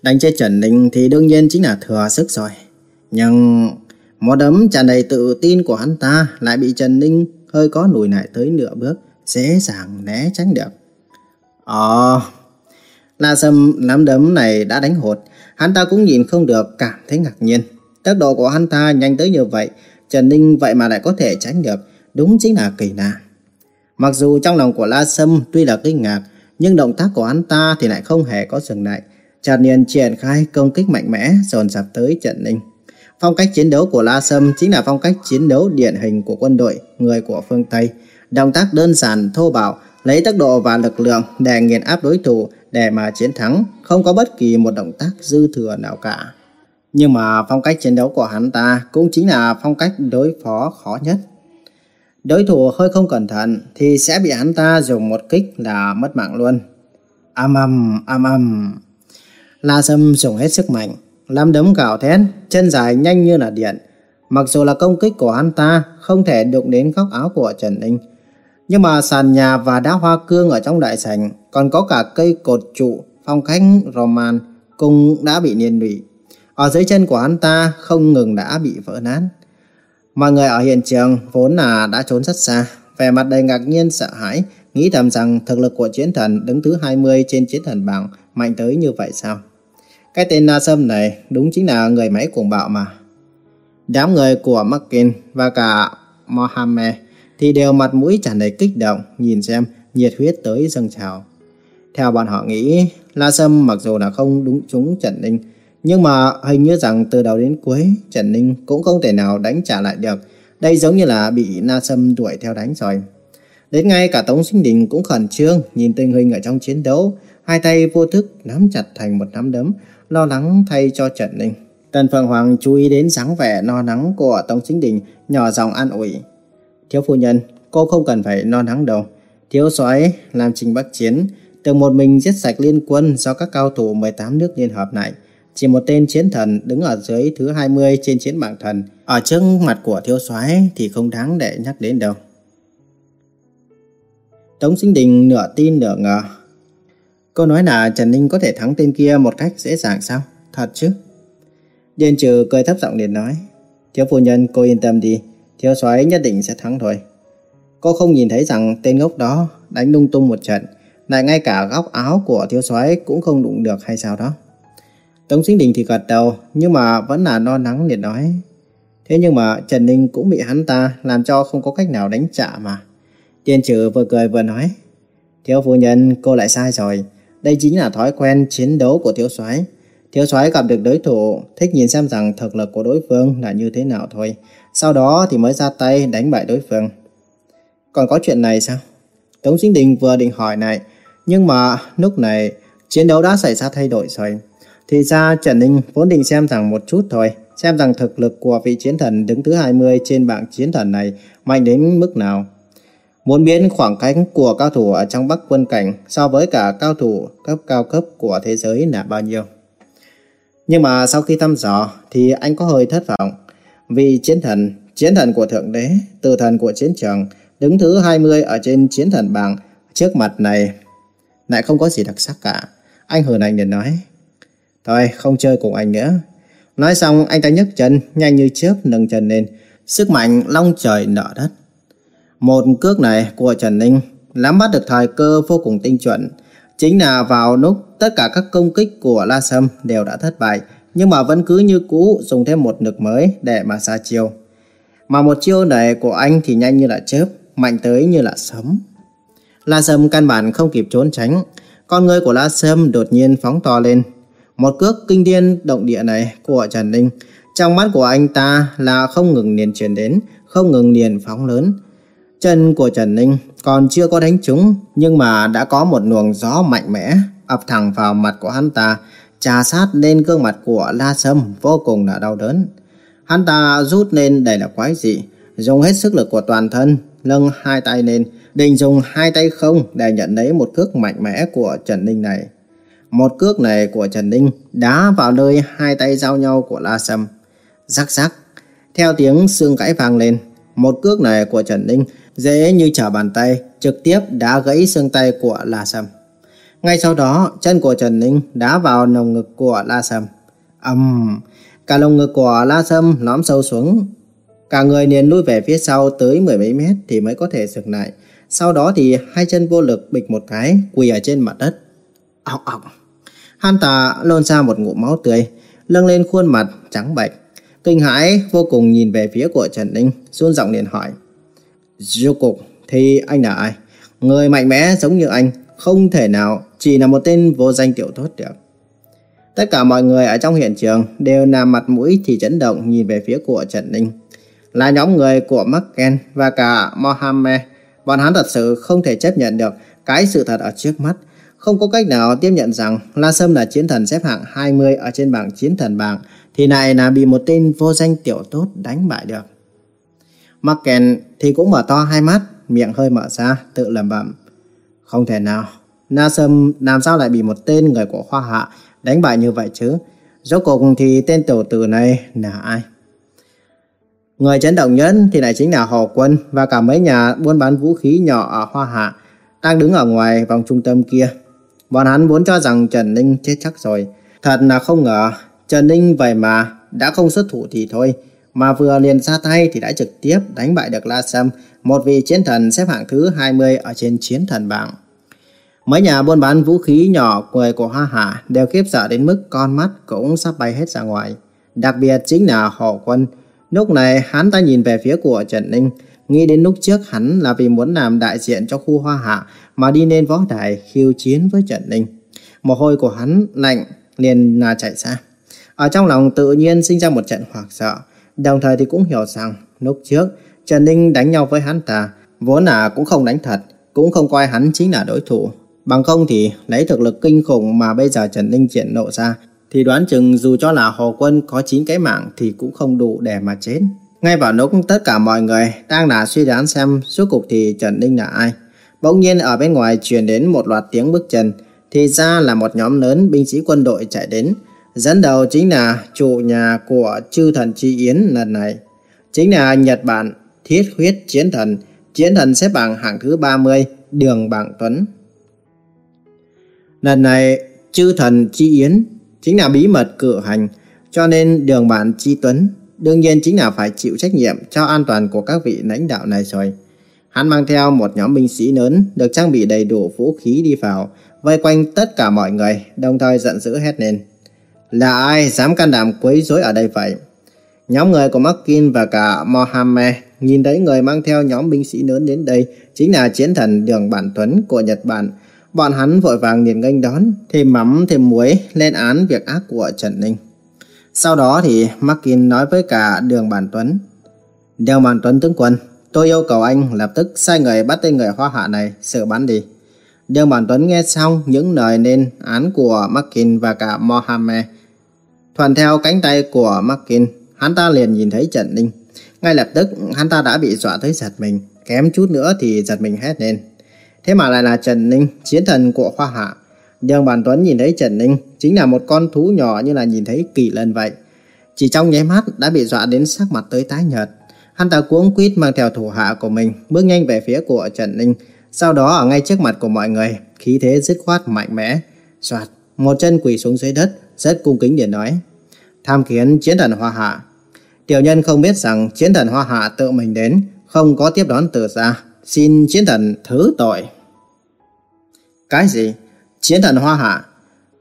Đánh chết Trần Ninh thì đương nhiên chính là thừa sức rồi. Nhưng một đấm tràn đầy tự tin của hắn ta lại bị Trần Ninh hơi có lùi lại tới nửa bước, dễ dàng né tránh được. Ờ, Ồ, La Sâm nắm đấm này đã đánh hụt, hắn ta cũng nhìn không được cảm thấy ngạc nhiên. Tốc độ của hắn ta nhanh tới như vậy, Trần Ninh vậy mà lại có thể tránh được đúng chính là kỳ lạ. Mặc dù trong lòng của La Sâm tuy là kinh ngạc, nhưng động tác của hắn ta thì lại không hề có dừng lại. Trần Niên triển khai công kích mạnh mẽ dồn dập tới Trần Ninh. Phong cách chiến đấu của La Sâm chính là phong cách chiến đấu điển hình của quân đội, người của phương Tây. Động tác đơn giản, thô bạo, lấy tốc độ và lực lượng để nghiền áp đối thủ để mà chiến thắng, không có bất kỳ một động tác dư thừa nào cả. Nhưng mà phong cách chiến đấu của hắn ta cũng chính là phong cách đối phó khó nhất. Đối thủ hơi không cẩn thận thì sẽ bị hắn ta dùng một kích là mất mạng luôn. Am âm, am âm. La Sâm dùng hết sức mạnh, làm đấm gào thét, chân dài nhanh như là điện. Mặc dù là công kích của hắn ta không thể đụng đến góc áo của Trần Ninh, nhưng mà sàn nhà và đá hoa cương ở trong đại sảnh, còn có cả cây cột trụ phong cách Roman cũng đã bị niên lụy. Ở dưới chân của hắn ta không ngừng đã bị vỡ nát. Mọi người ở hiện trường vốn là đã trốn rất xa, vẻ mặt đầy ngạc nhiên sợ hãi, nghĩ thầm rằng thực lực của chiến thần đứng thứ 20 trên chiến thần bảng mạnh tới như vậy sao? Cái tên Na Sâm này đúng chính là người máy cuồng bạo mà. Đám người của Mackin và cả Mohammed thì đều mặt mũi tràn đầy kích động nhìn xem nhiệt huyết tới dâng trào. Theo bọn họ nghĩ, La Sâm mặc dù là không đúng chúng Trần Ninh, nhưng mà hình như rằng từ đầu đến cuối Trần Ninh cũng không thể nào đánh trả lại được. Đây giống như là bị Na Sâm đuổi theo đánh rồi. Đến ngay cả Tống Sinh Đình cũng khẩn trương nhìn tình hình ở trong chiến đấu, hai tay vô thức nắm chặt thành một nắm đấm, lo lắng thay cho Trần Ninh. Tần Phượng Hoàng chú ý đến dáng vẻ lo lắng của Tống Sinh Đình, nhỏ giọng an ủi. Thiếu phu nhân, cô không cần phải lo lắng đâu. Thiếu soái làm trình bắc chiến, từng một mình giết sạch liên quân do các cao thủ 18 nước liên hợp này. Chỉ một tên chiến thần đứng ở dưới thứ 20 trên chiến bảng thần. Ở trước mặt của thiếu soái thì không đáng để nhắc đến đâu. Tống Sinh Đình nửa tin nửa ngờ. Cô nói là Trần Ninh có thể thắng tên kia một cách dễ dàng sao? Thật chứ? Điền trừ cười thấp giọng liền nói. Thiếu phu nhân cô yên tâm đi. Thiếu soái nhất định sẽ thắng thôi. Cô không nhìn thấy rằng tên ngốc đó đánh lung tung một trận, lại ngay cả góc áo của thiếu soái cũng không đụng được hay sao đó. Tống Sinh Đình thì gật đầu, nhưng mà vẫn là lo lắng liền nói. Thế nhưng mà Trần Ninh cũng bị hắn ta làm cho không có cách nào đánh trả mà. Tiên trừ vừa cười vừa nói. Thiếu phu nhân, cô lại sai rồi. Đây chính là thói quen chiến đấu của thiếu soái. Thiếu soái gặp được đối thủ, thích nhìn xem rằng thực lực của đối phương là như thế nào thôi. Sau đó thì mới ra tay đánh bại đối phương. Còn có chuyện này sao? Tống Sinh Đình vừa định hỏi này, nhưng mà lúc này chiến đấu đã xảy ra thay đổi rồi. Thì ra Trần Ninh vốn định xem thẳng một chút thôi, xem rằng thực lực của vị chiến thần đứng thứ 20 trên bảng chiến thần này mạnh đến mức nào. Muốn biến khoảng cách của cao thủ ở trong Bắc quân cảnh so với cả cao thủ cấp cao cấp của thế giới là bao nhiêu. Nhưng mà sau khi thăm dò thì anh có hơi thất vọng. Vì chiến thần, chiến thần của Thượng Đế, từ thần của chiến trường, đứng thứ 20 ở trên chiến thần bảng trước mặt này lại không có gì đặc sắc cả. Anh hờn anh liền nói. Thôi, không chơi cùng anh nữa. Nói xong, anh ta nhấc chân, nhanh như chớp nâng chân lên. Sức mạnh long trời nở đất. Một cước này của Trần Ninh nắm bắt được thời cơ vô cùng tinh chuẩn. Chính là vào lúc tất cả các công kích của La Sâm đều đã thất bại, nhưng mà vẫn cứ như cũ dùng thêm một lực mới để mà ra chiêu. Mà một chiêu này của anh thì nhanh như là chớp, mạnh tới như là sấm. La Sâm căn bản không kịp trốn tránh, con người của La Sâm đột nhiên phóng to lên. Một cước kinh thiên động địa này của Trần Ninh, trong mắt của anh ta là không ngừng liền truyền đến, không ngừng liền phóng lớn. Chân của Trần Ninh còn chưa có đánh trúng, nhưng mà đã có một luồng gió mạnh mẽ ập thẳng vào mặt của hắn ta, trà sát lên gương mặt của La Sâm vô cùng là đau đớn. Hắn ta rút lên đầy là quái dị, dùng hết sức lực của toàn thân, nâng hai tay lên, định dùng hai tay không để nhận lấy một cước mạnh mẽ của Trần Ninh này. Một cước này của Trần Ninh đá vào nơi hai tay giao nhau của La Sâm. Rắc rắc, theo tiếng xương gãy vang lên, một cước này của Trần Ninh dễ như trở bàn tay, trực tiếp đá gãy xương tay của La Sâm. Ngay sau đó, chân của Trần Ninh đá vào lồng ngực của La Sâm. ầm, um, cả lồng ngực của La Sâm lõm sâu xuống. Cả người liền lui về phía sau tới mười mấy mét thì mới có thể dừng lại. Sau đó thì hai chân vô lực bịch một cái, quỳ ở trên mặt đất. Ọc ọc. Han ta lôn ra một ngụm máu tươi, lưng lên khuôn mặt trắng bệch. Kinh hãi vô cùng nhìn về phía của Trần Ninh, run giọng liền hỏi. Dù cục thì anh là ai? Người mạnh mẽ giống như anh không thể nào chỉ là một tên vô danh tiểu tốt được. Tất cả mọi người ở trong hiện trường đều nằm mặt mũi thì chấn động nhìn về phía của Trần Ninh. Là nhóm người của Marken và cả Mohammed. Bọn hắn thật sự không thể chấp nhận được cái sự thật ở trước mắt. Không có cách nào tiếp nhận rằng La Sâm là chiến thần xếp hạng 20 ở trên bảng chiến thần bảng thì này là bị một tên vô danh tiểu tốt đánh bại được. Macken thì cũng mở to hai mắt, miệng hơi mở ra, tự lẩm bẩm. Không thể nào, Na Sâm làm sao lại bị một tên người của Hoa Hạ đánh bại như vậy chứ? Rốt cuộc thì tên tiểu tử này là ai? Người chấn động nhất thì lại chính là Hồ Quân và cả mấy nhà buôn bán vũ khí nhỏ ở Hoa Hạ đang đứng ở ngoài vòng trung tâm kia. Bọn hắn vốn cho rằng Trần Ninh chết chắc rồi. Thật là không ngờ Trần Ninh vậy mà đã không xuất thủ thì thôi. Mà vừa liền ra tay thì đã trực tiếp đánh bại được La Sâm, một vị chiến thần xếp hạng thứ 20 ở trên chiến thần bảng. Mấy nhà buôn bán vũ khí nhỏ người của Hoa Hạ đều khiếp sợ đến mức con mắt cũng sắp bay hết ra ngoài. Đặc biệt chính là Hồ Quân. Lúc này hắn ta nhìn về phía của Trần Ninh, nghĩ đến lúc trước hắn là vì muốn làm đại diện cho khu Hoa Hạ mà đi lên võ đài khiêu chiến với Trần Ninh. Mồ hôi của hắn lạnh liền là chạy ra. Ở trong lòng tự nhiên sinh ra một trận hoảng sợ, đồng thời thì cũng hiểu rằng lúc trước Trần Ninh đánh nhau với hắn ta, vốn là cũng không đánh thật, cũng không coi hắn chính là đối thủ. Bằng không thì lấy thực lực kinh khủng mà bây giờ Trần Ninh triển lộ ra, thì đoán chừng dù cho là Hồ Quân có 9 cái mạng thì cũng không đủ để mà chết. Ngay vào lúc tất cả mọi người đang là suy đoán xem suốt cuộc thì Trần Ninh là ai. Bỗng nhiên ở bên ngoài truyền đến một loạt tiếng bước chân, thì ra là một nhóm lớn binh sĩ quân đội chạy đến. Dẫn đầu chính là chủ nhà của chư thần Chi Yến lần này. Chính là Nhật Bản Thiết Huyết Chiến Thần, chiến thần xếp bảng hạng thứ 30, Đường Bảng Tuấn. Lần này, chư thần Chi Yến chính là bí mật cử hành, cho nên Đường Bản Chi Tuấn đương nhiên chính là phải chịu trách nhiệm cho an toàn của các vị lãnh đạo này rồi. Hắn mang theo một nhóm binh sĩ lớn được trang bị đầy đủ vũ khí đi vào, vây quanh tất cả mọi người, đồng thời giận dữ hét lên. Là ai dám can đảm quấy rối ở đây vậy? Nhóm người của Markin và cả Mohammed nhìn thấy người mang theo nhóm binh sĩ lớn đến đây chính là chiến thần Đường Bản Tuấn của Nhật Bản. Bọn hắn vội vàng liền nghênh đón, thêm mắm thêm muối lên án việc ác của Trần Ninh. Sau đó thì Markin nói với cả Đường Bản Tuấn. Đường Bản Tuấn tướng quân, tôi yêu cầu anh lập tức sai người bắt tên người hoa hạ này xử bắn đi. Đường Bản Tuấn nghe xong những lời nên án của Markin và cả Mohammed. Thuần theo cánh tay của Markin, hắn ta liền nhìn thấy Trần Ninh. Ngay lập tức hắn ta đã bị dọa tới giật mình, kém chút nữa thì giật mình hét lên. Thế mà lại là Trần Ninh, chiến thần của Hoa Hạ. Đường Bản Tuấn nhìn thấy Trần Ninh chính là một con thú nhỏ như là nhìn thấy kỳ lân vậy. Chỉ trong nháy mắt đã bị dọa đến sắc mặt tới tái nhợt. Hắn ta cuống quýt mang theo thủ hạ của mình bước nhanh về phía của Trần Ninh. Sau đó ở ngay trước mặt của mọi người, khí thế dứt khoát mạnh mẽ. Soạt, một chân quỳ xuống dưới đất, rất cung kính để nói. Tham kiến chiến thần Hoa Hạ. Tiểu nhân không biết rằng chiến thần Hoa Hạ tự mình đến, không có tiếp đón từ xa. Xin chiến thần thứ tội. Cái gì? Chiến thần Hoa Hạ?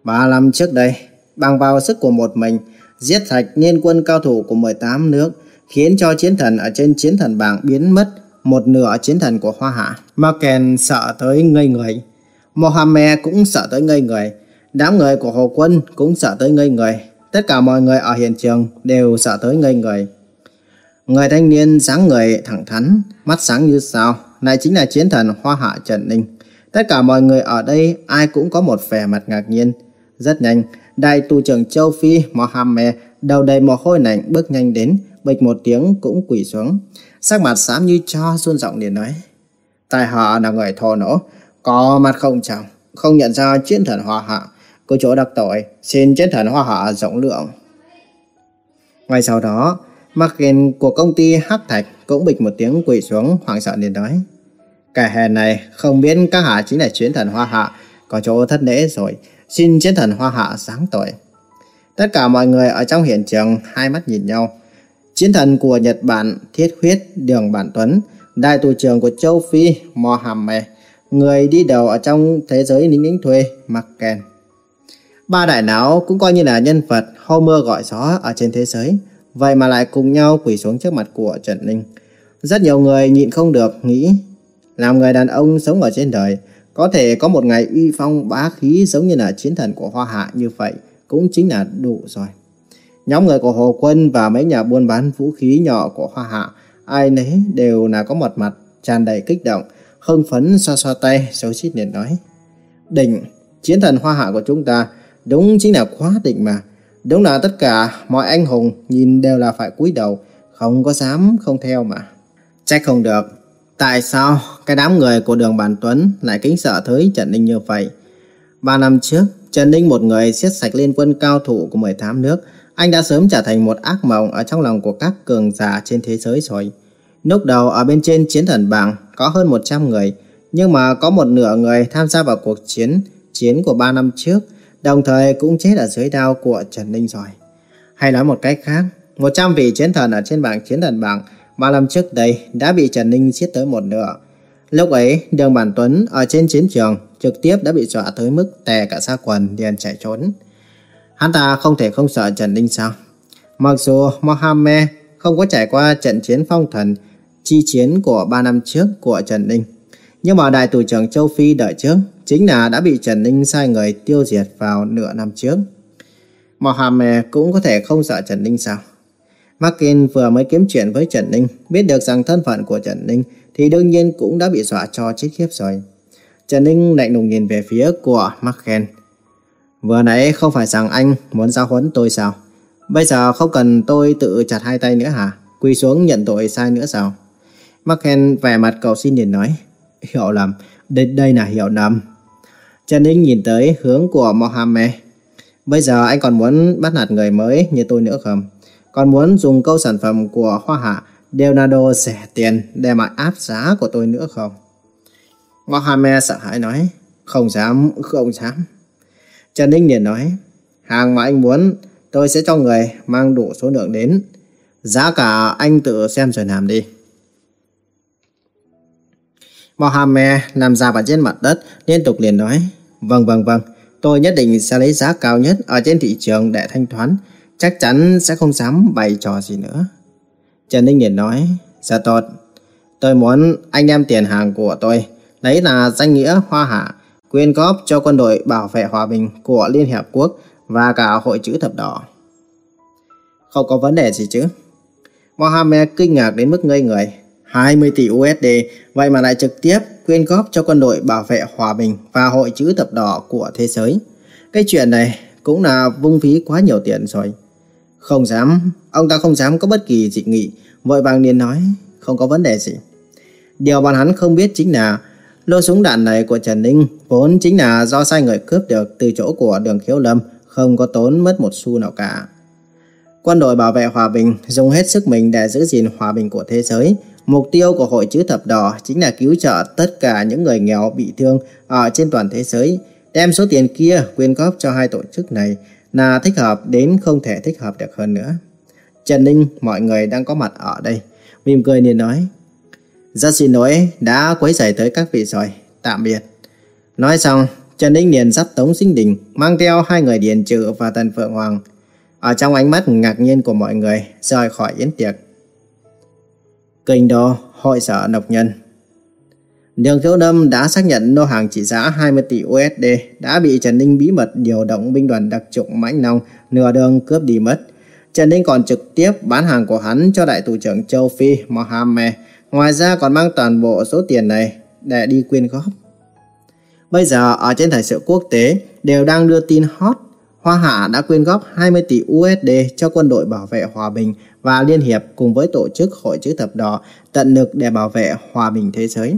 Ba năm trước đây, bằng vào sức của một mình, giết sạch niên quân cao thủ của 18 nước, khiến cho chiến thần ở trên chiến thần bảng biến mất một nửa chiến thần của Hoa Hạ. Maken sợ tới ngây người. Mohammed cũng sợ tới ngây người. Đám người của Hồ Quân cũng sợ tới ngây người. Tất cả mọi người ở hiện trường đều sợ tới ngây người. Người thanh niên sáng người thẳng thắn, mắt sáng như sao, này chính là chiến thần Hoa Hạ Trần Ninh. Tất cả mọi người ở đây ai cũng có một vẻ mặt ngạc nhiên. Rất nhanh, đại tù trưởng châu Phi Mohammed đầu đầy mồ hôi lạnh bước nhanh đến, bịch một tiếng cũng quỳ xuống. Sắc mặt xám như cho xuân giọng liền nói. Tại họ là người thô nổ, có mặt không chồng, không nhận ra chiến thần Hoa Hạ. Có chỗ đặc tội, xin chiến thần Hoa Hạ rộng lượng. Ngay sau đó, Markin của công ty Hắc Thạch cũng bịch một tiếng quỳ xuống hoảng sợ liền nói. Cả hè này không biết các hạ chính là chiến thần Hoa Hạ, có chỗ thất lễ rồi, xin chiến thần Hoa Hạ sáng tội. Tất cả mọi người ở trong hiện trường hai mắt nhìn nhau. Chiến thần của Nhật Bản Thiết Huyết Đường Bản Tuấn, đại tù trưởng của châu Phi Mohammed, người đi đầu ở trong thế giới lính lính thuê Maken. Ba đại não cũng coi như là nhân vật hô mưa gọi gió ở trên thế giới, vậy mà lại cùng nhau quỳ xuống trước mặt của Trần Ninh. Rất nhiều người nhịn không được nghĩ làm người đàn ông sống ở trên đời có thể có một ngày uy phong bá khí giống như là chiến thần của Hoa Hạ như vậy cũng chính là đủ rồi. Nhóm người của Hồ Quân và mấy nhà buôn bán vũ khí nhỏ của Hoa Hạ ai nấy đều là có một mặt tràn đầy kích động, hưng phấn xoa xoa tay, xấu xít liền nói. Đỉnh, chiến thần Hoa Hạ của chúng ta đúng chính là quá đỉnh mà. Đúng là tất cả mọi anh hùng nhìn đều là phải cúi đầu, không có dám không theo mà. Trách không được, tại sao cái đám người của đường Bản Tuấn lại kính sợ tới Trần Ninh như vậy? Ba năm trước, Trần Ninh một người siết sạch liên quân cao thủ của 18 nước, anh đã sớm trở thành một ác mộng ở trong lòng của các cường giả trên thế giới rồi. Lúc đầu ở bên trên chiến thần bảng có hơn 100 người, nhưng mà có một nửa người tham gia vào cuộc chiến chiến của 3 năm trước, đồng thời cũng chết ở dưới đao của Trần Ninh rồi. Hay nói một cách khác, 100 vị chiến thần ở trên bảng chiến thần bảng ba năm trước đây đã bị Trần Ninh giết tới một nửa. Lúc ấy, Đường Bản Tuấn ở trên chiến trường trực tiếp đã bị dọa tới mức tè cả xa quần liền chạy trốn. Hắn ta không thể không sợ Trần Ninh sao? Mặc dù Mohammed không có trải qua trận chiến phong thần chi chiến của 3 năm trước của Trần Ninh, nhưng mà đại tù trưởng châu Phi đợi trước chính là đã bị Trần Ninh sai người tiêu diệt vào nửa năm trước. Mohammed cũng có thể không sợ Trần Ninh sao? Markin vừa mới kiếm chuyện với Trần Ninh, biết được rằng thân phận của Trần Ninh thì đương nhiên cũng đã bị dọa cho chết khiếp rồi. Trần Ninh lạnh lùng nhìn về phía của Marken. Vừa nãy không phải rằng anh muốn giao huấn tôi sao? Bây giờ không cần tôi tự chặt hai tay nữa hả? Quỳ xuống nhận tội sai nữa sao? Marken vẻ mặt cầu xin liền nói. Hiểu lầm, đây, đây là hiểu lầm. Trần Ninh nhìn tới hướng của Mohammed. Bây giờ anh còn muốn bắt nạt người mới như tôi nữa không? Còn muốn dùng câu sản phẩm của Hoa Hạ Leonardo rẻ tiền để mà áp giá của tôi nữa không? Mohamed sợ hãi nói. Không dám, không dám. Trần Ninh liền nói. Hàng mà anh muốn tôi sẽ cho người mang đủ số lượng đến. Giá cả anh tự xem rồi làm đi. Mohammed nằm ra vào trên mặt đất liên tục liền nói. Vâng vâng vâng, tôi nhất định sẽ lấy giá cao nhất ở trên thị trường để thanh toán. Chắc chắn sẽ không dám bày trò gì nữa. Trần Ninh liền nói. Dạ tốt, tôi muốn anh đem tiền hàng của tôi lấy là danh nghĩa hoa hạ quyên góp cho quân đội bảo vệ hòa bình của Liên Hiệp Quốc và cả hội chữ thập đỏ. Không có vấn đề gì chứ? Mohammed kinh ngạc đến mức ngây người. 20 tỷ USD, vậy mà lại trực tiếp quyên góp cho quân đội bảo vệ hòa bình và hội chữ thập đỏ của thế giới. Cái chuyện này cũng là vung phí quá nhiều tiền rồi. Không dám, ông ta không dám có bất kỳ dị nghị, vội vàng liền nói, không có vấn đề gì. Điều bọn hắn không biết chính là lô súng đạn này của Trần Ninh vốn chính là do sai người cướp được từ chỗ của đường khiếu lâm, không có tốn mất một xu nào cả. Quân đội bảo vệ hòa bình dùng hết sức mình để giữ gìn hòa bình của thế giới. Mục tiêu của Hội chữ thập đỏ chính là cứu trợ tất cả những người nghèo bị thương ở trên toàn thế giới. Đem số tiền kia quyên góp cho hai tổ chức này là thích hợp đến không thể thích hợp được hơn nữa. Trần Ninh, mọi người đang có mặt ở đây. Mỉm cười liền nói. Rất xin lỗi đã quấy rầy tới các vị rồi. Tạm biệt. Nói xong, Trần Ninh liền dắt Tống Sinh Đình mang theo hai người Điền Trự và Tần Phượng Hoàng. Ở trong ánh mắt ngạc nhiên của mọi người rời khỏi yến tiệc. Kinh đô, hội sở độc nhân. Đường Thiếu Đâm đã xác nhận lô hàng trị giá 20 tỷ USD đã bị Trần Ninh bí mật điều động binh đoàn đặc trụng Mãnh Long nửa đường cướp đi mất. Trần Ninh còn trực tiếp bán hàng của hắn cho đại tù trưởng châu Phi Mohammed. Ngoài ra còn mang toàn bộ số tiền này để đi quyên góp. Bây giờ ở trên thời sự quốc tế, đều đang đưa tin hot. Hoa Hạ đã quyên góp 20 tỷ USD cho quân đội bảo vệ hòa bình và Liên Hiệp cùng với tổ chức Hội chữ thập đỏ tận lực để bảo vệ hòa bình thế giới.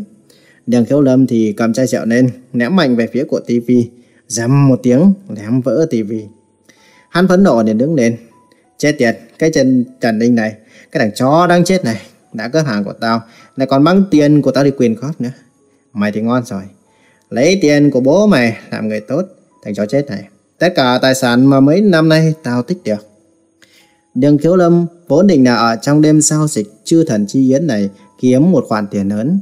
Đường khiếu lâm thì cầm chai rượu lên, ném mạnh về phía của tivi. Dầm một tiếng, ném vỡ tivi. Hắn phấn nộ để đứng lên. Chết tiệt, cái chân Trần Ninh này, cái thằng chó đang chết này, đã cướp hàng của tao, lại còn mang tiền của tao đi quyền góp nữa. Mày thì ngon rồi. Lấy tiền của bố mày làm người tốt, thằng chó chết này. Tất cả tài sản mà mấy năm nay tao tích được. Đường khiếu lâm vốn định là ở trong đêm giao dịch chư thần chi yến này kiếm một khoản tiền lớn.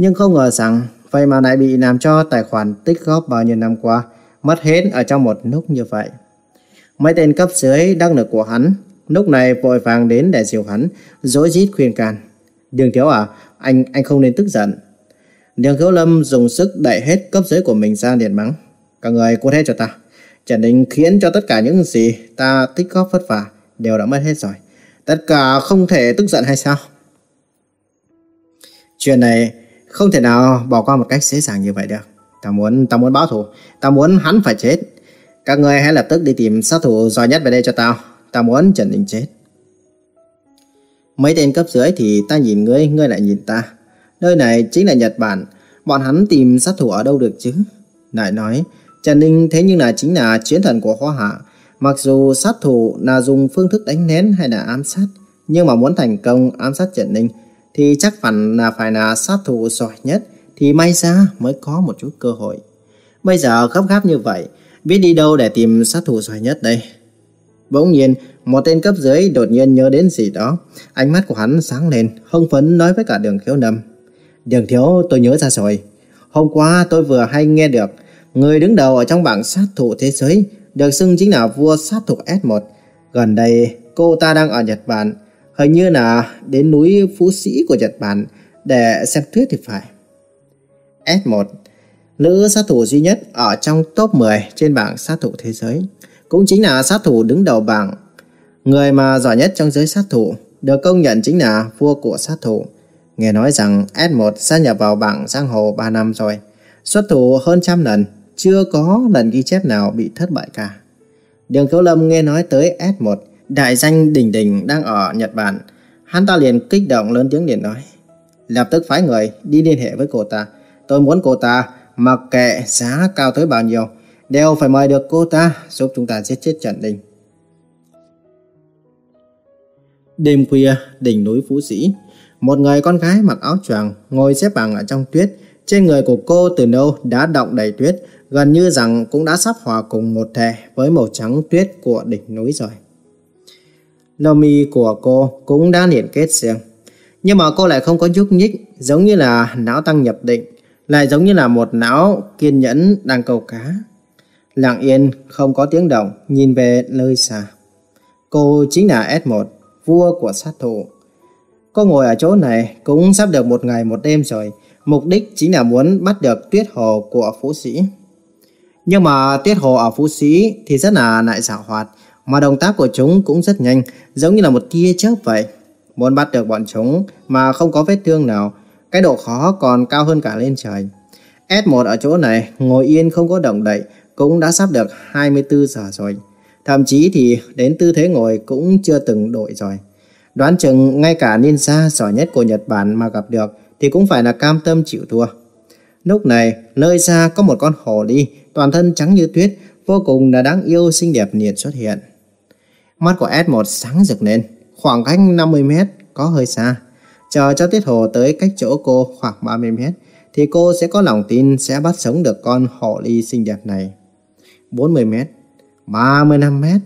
Nhưng không ngờ rằng vậy mà lại bị làm cho tài khoản tích góp bao nhiêu năm qua mất hết ở trong một lúc như vậy. Mấy tên cấp dưới đắc lực của hắn lúc này vội vàng đến để dìu hắn, dối rít khuyên can. Đường thiếu à, anh anh không nên tức giận. Đường thiếu lâm dùng sức đẩy hết cấp dưới của mình ra liền mắng. cả người cút hết cho ta. Trần Ninh khiến cho tất cả những gì ta tích góp vất vả đều đã mất hết rồi. Tất cả không thể tức giận hay sao? Chuyện này không thể nào bỏ qua một cách dễ dàng như vậy được. Ta muốn, ta muốn báo thù. Ta muốn hắn phải chết. Các người hãy lập tức đi tìm sát thủ giỏi nhất về đây cho tao. Ta muốn Trần Ninh chết. Mấy tên cấp dưới thì ta nhìn ngươi, ngươi lại nhìn ta. Nơi này chính là Nhật Bản. Bọn hắn tìm sát thủ ở đâu được chứ? Lại nói, Trần Ninh thế nhưng là chính là chiến thần của Hoa Hạ. Mặc dù sát thủ là dùng phương thức đánh nén hay là ám sát, nhưng mà muốn thành công ám sát Trần Ninh thì chắc hẳn là phải là sát thủ giỏi nhất thì may ra mới có một chút cơ hội. Bây giờ gấp gáp như vậy, biết đi đâu để tìm sát thủ giỏi nhất đây? Bỗng nhiên, một tên cấp dưới đột nhiên nhớ đến gì đó. Ánh mắt của hắn sáng lên, hưng phấn nói với cả đường thiếu nâm. Đường thiếu tôi nhớ ra rồi. Hôm qua tôi vừa hay nghe được Người đứng đầu ở trong bảng sát thủ thế giới được xưng chính là vua sát thủ S1. Gần đây, cô ta đang ở Nhật Bản, hình như là đến núi Phú Sĩ của Nhật Bản để xem tuyết thì phải. S1, nữ sát thủ duy nhất ở trong top 10 trên bảng sát thủ thế giới, cũng chính là sát thủ đứng đầu bảng. Người mà giỏi nhất trong giới sát thủ được công nhận chính là vua của sát thủ. Nghe nói rằng S1 gia nhập vào bảng giang hồ 3 năm rồi, xuất thủ hơn trăm lần chưa có lần ghi chép nào bị thất bại cả. Đường Khiếu Lâm nghe nói tới S1, đại danh đỉnh đỉnh đang ở Nhật Bản. Hắn ta liền kích động lớn tiếng liền nói. Lập tức phái người đi liên hệ với cô ta. Tôi muốn cô ta mặc kệ giá cao tới bao nhiêu, đều phải mời được cô ta giúp chúng ta giết chết Trần Đình. Đêm khuya, đỉnh núi Phú Sĩ, một người con gái mặc áo choàng ngồi xếp bằng ở trong tuyết. Trên người của cô từ lâu đã động đầy tuyết, gần như rằng cũng đã sắp hòa cùng một thể với màu trắng tuyết của đỉnh núi rồi. Lông mi của cô cũng đã liên kết riêng, nhưng mà cô lại không có nhúc nhích, giống như là não tăng nhập định, lại giống như là một não kiên nhẫn đang câu cá. Lặng yên, không có tiếng động, nhìn về nơi xa. Cô chính là S1, vua của sát thủ. Cô ngồi ở chỗ này cũng sắp được một ngày một đêm rồi, mục đích chính là muốn bắt được tuyết hồ của phú sĩ. Nhưng mà tuyết hồ ở Phú Sĩ thì rất là lại xảo hoạt, mà động tác của chúng cũng rất nhanh, giống như là một tia chớp vậy. Muốn bắt được bọn chúng mà không có vết thương nào, cái độ khó còn cao hơn cả lên trời. S1 ở chỗ này ngồi yên không có động đậy cũng đã sắp được 24 giờ rồi. Thậm chí thì đến tư thế ngồi cũng chưa từng đổi rồi. Đoán chừng ngay cả ninja giỏi nhất của Nhật Bản mà gặp được thì cũng phải là cam tâm chịu thua. Lúc này, nơi xa có một con hồ ly, toàn thân trắng như tuyết, vô cùng là đáng yêu xinh đẹp liền xuất hiện. Mắt của S1 sáng rực lên, khoảng cách 50 mét, có hơi xa. Chờ cho tiết hồ tới cách chỗ cô khoảng 30 mét, thì cô sẽ có lòng tin sẽ bắt sống được con hộ ly xinh đẹp này. 40 mét, 35 mét.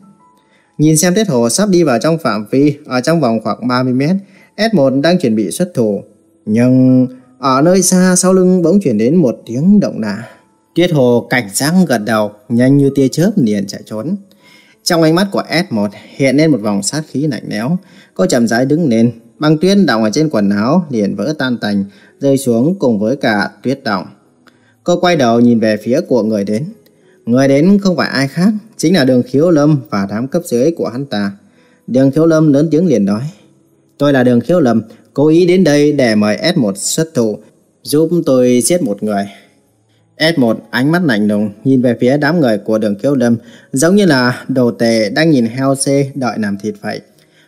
Nhìn xem tiết hồ sắp đi vào trong phạm vi, ở trong vòng khoảng 30 mét, S1 đang chuẩn bị xuất thủ. Nhưng ở nơi xa sau lưng bỗng chuyển đến một tiếng động lạ. Tiết Hồ cảnh giác gật đầu, nhanh như tia chớp liền chạy trốn. Trong ánh mắt của S1 hiện lên một vòng sát khí lạnh lẽo. Cô chậm rãi đứng lên, băng tuyết đọng ở trên quần áo liền vỡ tan tành, rơi xuống cùng với cả tuyết đọng. Cô quay đầu nhìn về phía của người đến. Người đến không phải ai khác, chính là đường khiếu lâm và đám cấp dưới của hắn ta. Đường khiếu lâm lớn tiếng liền nói. Tôi là đường khiếu lâm, cố ý đến đây để mời S1 xuất thủ, giúp tôi giết một người. S1 ánh mắt lạnh lùng nhìn về phía đám người của đường Kiếu lâm, giống như là đồ tề đang nhìn heo xê đợi làm thịt vậy.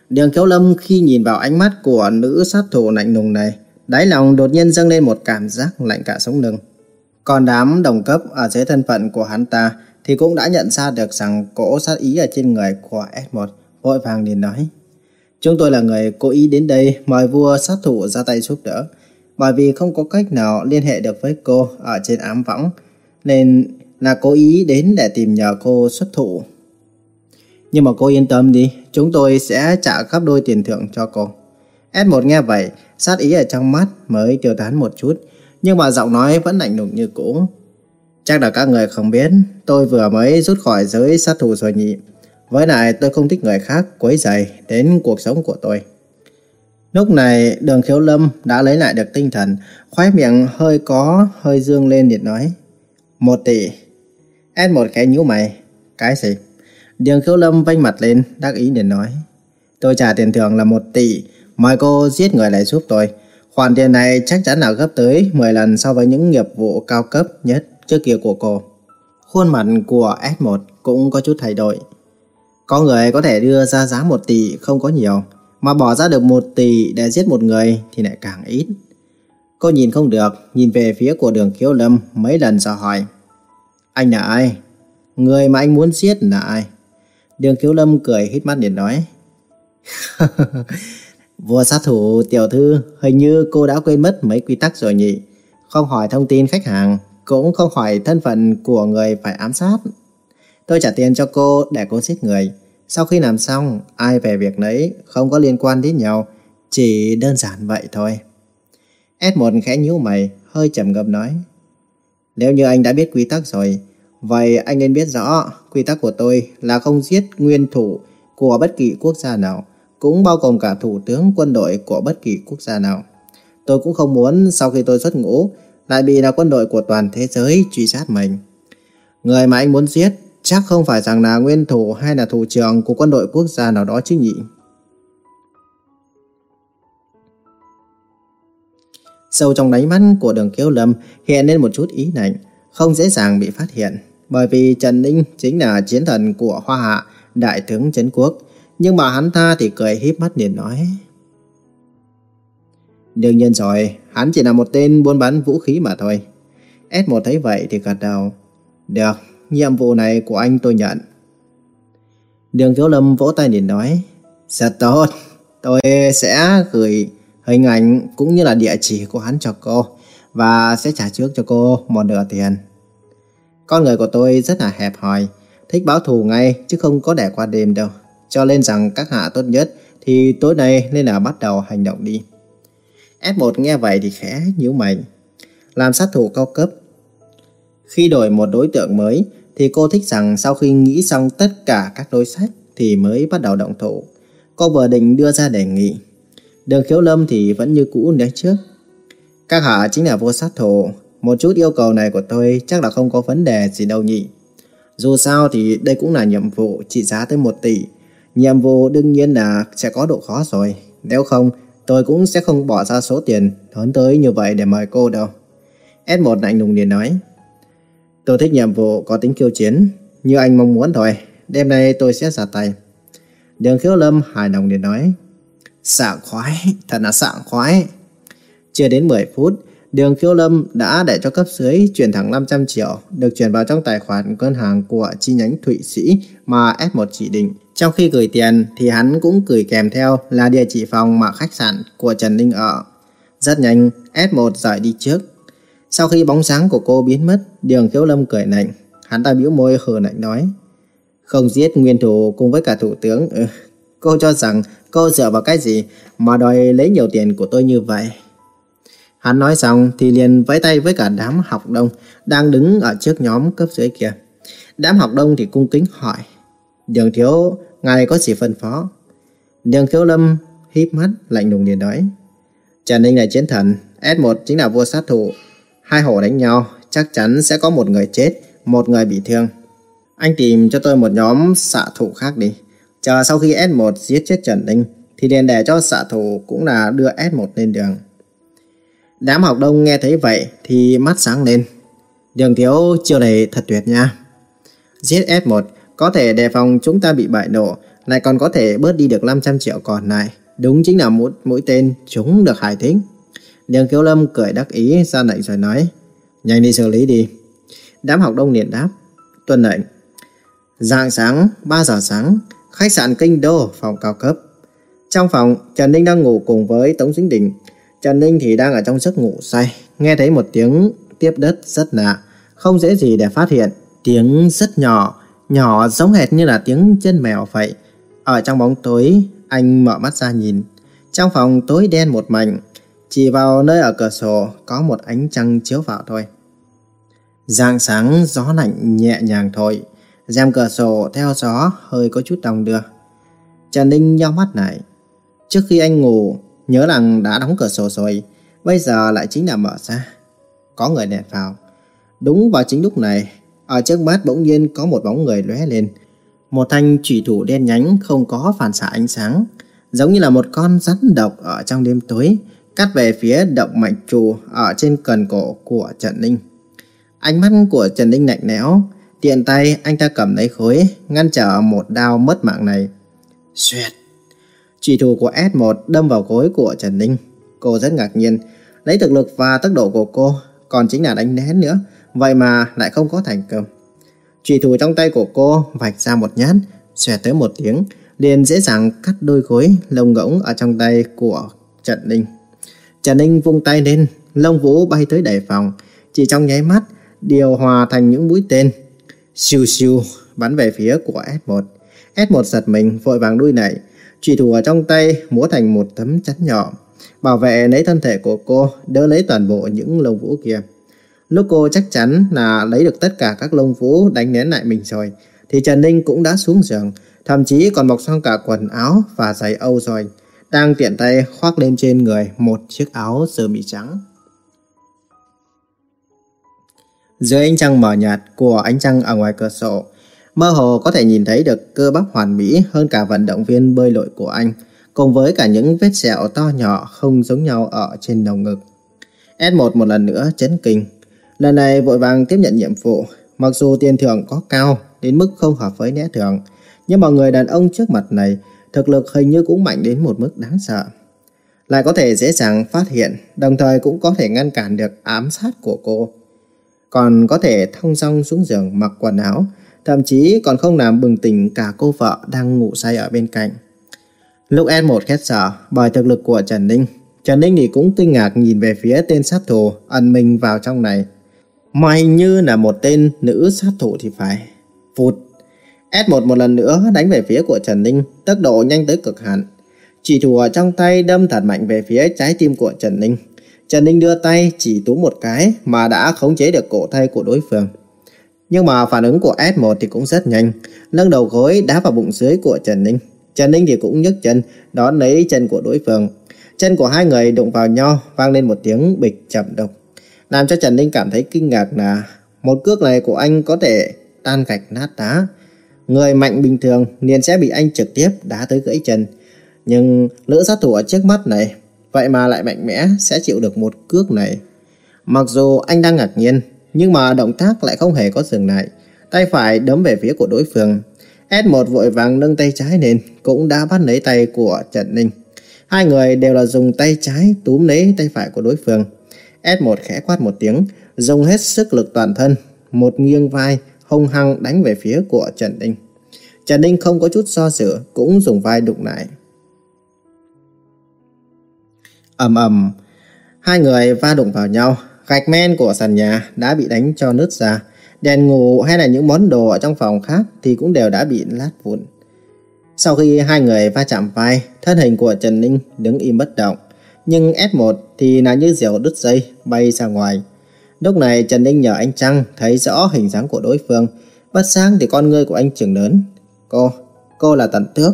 Đường Kiếu lâm khi nhìn vào ánh mắt của nữ sát thủ lạnh lùng này, đáy lòng đột nhiên dâng lên một cảm giác lạnh cả sống lưng. Còn đám đồng cấp ở dưới thân phận của hắn ta thì cũng đã nhận ra được rằng cỗ sát ý ở trên người của S1 vội vàng liền nói. Chúng tôi là người cố ý đến đây mời vua sát thủ ra tay giúp đỡ. Bởi vì không có cách nào liên hệ được với cô ở trên ám võng, nên là cố ý đến để tìm nhờ cô xuất thủ. Nhưng mà cô yên tâm đi, chúng tôi sẽ trả gấp đôi tiền thưởng cho cô. S1 nghe vậy, sát ý ở trong mắt mới tiêu tán một chút, nhưng mà giọng nói vẫn lạnh lùng như cũ. Chắc là các người không biết, tôi vừa mới rút khỏi giới sát thủ rồi nhỉ. Với lại tôi không thích người khác quấy rầy đến cuộc sống của tôi. Lúc này đường khiếu lâm đã lấy lại được tinh thần, khoái miệng hơi có, hơi dương lên để nói. Một tỷ. S1 khẽ nhíu mày. Cái gì? Đường khiếu lâm vanh mặt lên, đắc ý để nói. Tôi trả tiền thưởng là một tỷ, mời cô giết người lại giúp tôi. Khoản tiền này chắc chắn là gấp tới 10 lần so với những nghiệp vụ cao cấp nhất trước kia của cô. Khuôn mặt của S1 cũng có chút thay đổi. Có người có thể đưa ra giá 1 tỷ không có nhiều, mà bỏ ra được 1 tỷ để giết một người thì lại càng ít. Cô nhìn không được, nhìn về phía của đường khiếu lâm mấy lần dò hỏi. Anh là ai? Người mà anh muốn giết là ai? Đường khiếu lâm cười hít mắt để nói. (laughs) Vua sát thủ tiểu thư, hình như cô đã quên mất mấy quy tắc rồi nhỉ? Không hỏi thông tin khách hàng, cũng không hỏi thân phận của người phải ám sát. Tôi trả tiền cho cô để cô giết người. Sau khi làm xong, ai về việc nấy không có liên quan đến nhau, chỉ đơn giản vậy thôi. S1 khẽ nhíu mày, hơi trầm ngâm nói. Nếu như anh đã biết quy tắc rồi, vậy anh nên biết rõ quy tắc của tôi là không giết nguyên thủ của bất kỳ quốc gia nào, cũng bao gồm cả thủ tướng quân đội của bất kỳ quốc gia nào. Tôi cũng không muốn sau khi tôi xuất ngũ lại bị là quân đội của toàn thế giới truy sát mình. Người mà anh muốn giết chắc không phải rằng là nguyên thủ hay là thủ trưởng của quân đội quốc gia nào đó chứ nhỉ? Sâu trong đáy mắt của đường kiêu lâm hiện lên một chút ý lạnh, không dễ dàng bị phát hiện. Bởi vì Trần Ninh chính là chiến thần của Hoa Hạ, đại tướng Trấn Quốc. Nhưng mà hắn ta thì cười híp mắt liền nói. Đương nhiên rồi, hắn chỉ là một tên buôn bán vũ khí mà thôi. S1 thấy vậy thì gật đầu. Được, nhiệm vụ này của anh tôi nhận. Đường Thiếu Lâm vỗ tay liền nói. Rất tốt, tôi sẽ gửi hình ảnh cũng như là địa chỉ của hắn cho cô và sẽ trả trước cho cô một nửa tiền. Con người của tôi rất là hẹp hòi, thích báo thù ngay chứ không có để qua đêm đâu. Cho nên rằng các hạ tốt nhất thì tối nay nên là bắt đầu hành động đi. S1 nghe vậy thì khẽ nhíu mày. Làm sát thủ cao cấp. Khi đổi một đối tượng mới thì cô thích rằng sau khi nghĩ xong tất cả các đối sách thì mới bắt đầu động thủ. Cô vừa định đưa ra đề nghị. Đường khiếu lâm thì vẫn như cũ nếu trước. Các hạ chính là vô sát thủ. Một chút yêu cầu này của tôi chắc là không có vấn đề gì đâu nhỉ. Dù sao thì đây cũng là nhiệm vụ trị giá tới 1 tỷ. Nhiệm vụ đương nhiên là sẽ có độ khó rồi. Nếu không, tôi cũng sẽ không bỏ ra số tiền lớn tới như vậy để mời cô đâu. S1 lạnh lùng liền nói. Tôi thích nhiệm vụ có tính kiêu chiến, như anh mong muốn thôi. Đêm nay tôi sẽ ra tay. Đường khiếu lâm hài lòng để nói. Sảng khoái, thật là sảng khoái. Chưa đến 10 phút, Đường Khiếu Lâm đã để cho cấp dưới chuyển thẳng 500 triệu được chuyển vào trong tài khoản ngân hàng của chi nhánh Thụy Sĩ mà S1 chỉ định. Trong khi gửi tiền thì hắn cũng gửi kèm theo là địa chỉ phòng mà khách sạn của Trần Ninh ở. Rất nhanh, S1 rời đi trước. Sau khi bóng sáng của cô biến mất, Đường Khiếu Lâm cười lạnh. Hắn ta bĩu môi hờ lạnh nói. Không giết nguyên thủ cùng với cả thủ tướng. Ừ, cô cho rằng cô dựa vào cái gì mà đòi lấy nhiều tiền của tôi như vậy? Hắn nói xong thì liền vẫy tay với cả đám học đông đang đứng ở trước nhóm cấp dưới kia. Đám học đông thì cung kính hỏi. Đường thiếu, ngài có gì phân phó? Đường thiếu lâm híp mắt lạnh lùng liền nói. Trần Ninh là chiến thần, S1 chính là vua sát thủ. Hai hổ đánh nhau, chắc chắn sẽ có một người chết, một người bị thương. Anh tìm cho tôi một nhóm xạ thủ khác đi. Chờ sau khi S1 giết chết Trần Ninh, thì liền để cho xạ thủ cũng là đưa S1 lên đường. Đám học đông nghe thấy vậy thì mắt sáng lên. Đường thiếu chiều này thật tuyệt nha. Giết S1 có thể đề phòng chúng ta bị bại nổ, lại còn có thể bớt đi được 500 triệu còn lại. Đúng chính là một mũi tên chúng được hải thính Đường Kiều Lâm cười đắc ý ra lệnh rồi nói, nhanh đi xử lý đi. Đám học đông liền đáp, tuân lệnh. Dạng sáng, 3 giờ sáng, khách sạn Kinh Đô, phòng cao cấp. Trong phòng, Trần Ninh đang ngủ cùng với Tống Dính Đình. Trần Ninh thì đang ở trong giấc ngủ say, nghe thấy một tiếng tiếp đất rất lạ, không dễ gì để phát hiện. Tiếng rất nhỏ, nhỏ giống hệt như là tiếng chân mèo vậy. Ở trong bóng tối, anh mở mắt ra nhìn. Trong phòng tối đen một mảnh, chỉ vào nơi ở cửa sổ có một ánh trăng chiếu vào thôi. Giang sáng gió lạnh nhẹ nhàng thôi, rèm cửa sổ theo gió hơi có chút đồng đưa. Trần Ninh nhắm mắt lại. Trước khi anh ngủ, nhớ rằng đã đóng cửa sổ rồi, bây giờ lại chính là mở ra. Có người đèn vào. Đúng vào chính lúc này, ở trước mắt bỗng nhiên có một bóng người lóe lên. Một thanh chủy thủ đen nhánh không có phản xạ ánh sáng, giống như là một con rắn độc ở trong đêm tối, cắt về phía động mạch trù ở trên cần cổ của Trần Ninh. Ánh mắt của Trần Ninh lạnh lẽo, tiện tay anh ta cầm lấy khối, ngăn trở một đao mất mạng này. Xuyệt! Chỉ thủ của S1 đâm vào khối của Trần Ninh. Cô rất ngạc nhiên, lấy thực lực và tốc độ của cô, còn chính là đánh nén nữa, vậy mà lại không có thành công. Chỉ thủ trong tay của cô vạch ra một nhát, xòe tới một tiếng, liền dễ dàng cắt đôi khối lông ngỗng ở trong tay của Trần Ninh. Trần Ninh vung tay lên, lông vũ bay tới đầy phòng, chỉ trong nháy mắt, điều hòa thành những mũi tên. Siêu siêu, bắn về phía của S1. S1 giật mình, vội vàng đuôi nảy, Trùy thủ ở trong tay múa thành một tấm chắn nhỏ, bảo vệ lấy thân thể của cô, đỡ lấy toàn bộ những lông vũ kia. Lúc cô chắc chắn là lấy được tất cả các lông vũ đánh nén lại mình rồi, thì Trần Ninh cũng đã xuống giường, thậm chí còn mặc xong cả quần áo và giày âu rồi, đang tiện tay khoác lên trên người một chiếc áo sơ mi trắng. Dưới ánh trăng mờ nhạt của ánh trăng ở ngoài cửa sổ, Mơ hồ có thể nhìn thấy được cơ bắp hoàn mỹ hơn cả vận động viên bơi lội của anh, cùng với cả những vết sẹo to nhỏ không giống nhau ở trên đầu ngực. S1 một lần nữa chấn kinh. Lần này vội vàng tiếp nhận nhiệm vụ, mặc dù tiền thưởng có cao đến mức không hợp với lẽ thường, nhưng mà người đàn ông trước mặt này thực lực hình như cũng mạnh đến một mức đáng sợ. Lại có thể dễ dàng phát hiện, đồng thời cũng có thể ngăn cản được ám sát của cô. Còn có thể thong dong xuống giường mặc quần áo, thậm chí còn không làm bừng tỉnh cả cô vợ đang ngủ say ở bên cạnh. Lúc S1 khét sợ bởi thực lực của Trần Ninh, Trần Ninh thì cũng kinh ngạc nhìn về phía tên sát thủ ẩn mình vào trong này. Mà như là một tên nữ sát thủ thì phải. Phụt. S1 một lần nữa đánh về phía của Trần Ninh, tốc độ nhanh tới cực hạn. Chỉ thùa trong tay đâm thật mạnh về phía trái tim của Trần Ninh. Trần Ninh đưa tay chỉ tú một cái mà đã khống chế được cổ tay của đối phương. Nhưng mà phản ứng của S1 thì cũng rất nhanh, nâng đầu gối đá vào bụng dưới của Trần Ninh. Trần Ninh thì cũng nhấc chân, đón lấy chân của đối phương. Chân của hai người đụng vào nhau, vang lên một tiếng bịch chậm độc. Làm cho Trần Ninh cảm thấy kinh ngạc là một cước này của anh có thể tan gạch nát đá. Người mạnh bình thường liền sẽ bị anh trực tiếp đá tới gãy chân. Nhưng lỡ sát thủ ở trước mắt này, vậy mà lại mạnh mẽ sẽ chịu được một cước này. Mặc dù anh đang ngạc nhiên, nhưng mà động tác lại không hề có dừng lại. Tay phải đấm về phía của đối phương. S1 vội vàng nâng tay trái lên, cũng đã bắt lấy tay của Trần Ninh. Hai người đều là dùng tay trái túm lấy tay phải của đối phương. S1 khẽ quát một tiếng, dùng hết sức lực toàn thân, một nghiêng vai, hung hăng đánh về phía của Trần Ninh. Trần Ninh không có chút do dự, cũng dùng vai đụng lại. ầm ầm, hai người va đụng vào nhau, Gạch men của sàn nhà đã bị đánh cho nứt ra. Đèn ngủ hay là những món đồ ở trong phòng khác thì cũng đều đã bị lát vụn. Sau khi hai người va chạm vai, thân hình của Trần Ninh đứng im bất động. Nhưng S1 thì là như diều đứt dây bay ra ngoài. Lúc này Trần Ninh nhờ anh Trăng thấy rõ hình dáng của đối phương. Bất sáng thì con ngươi của anh trường lớn. Cô, cô là Tần Tước.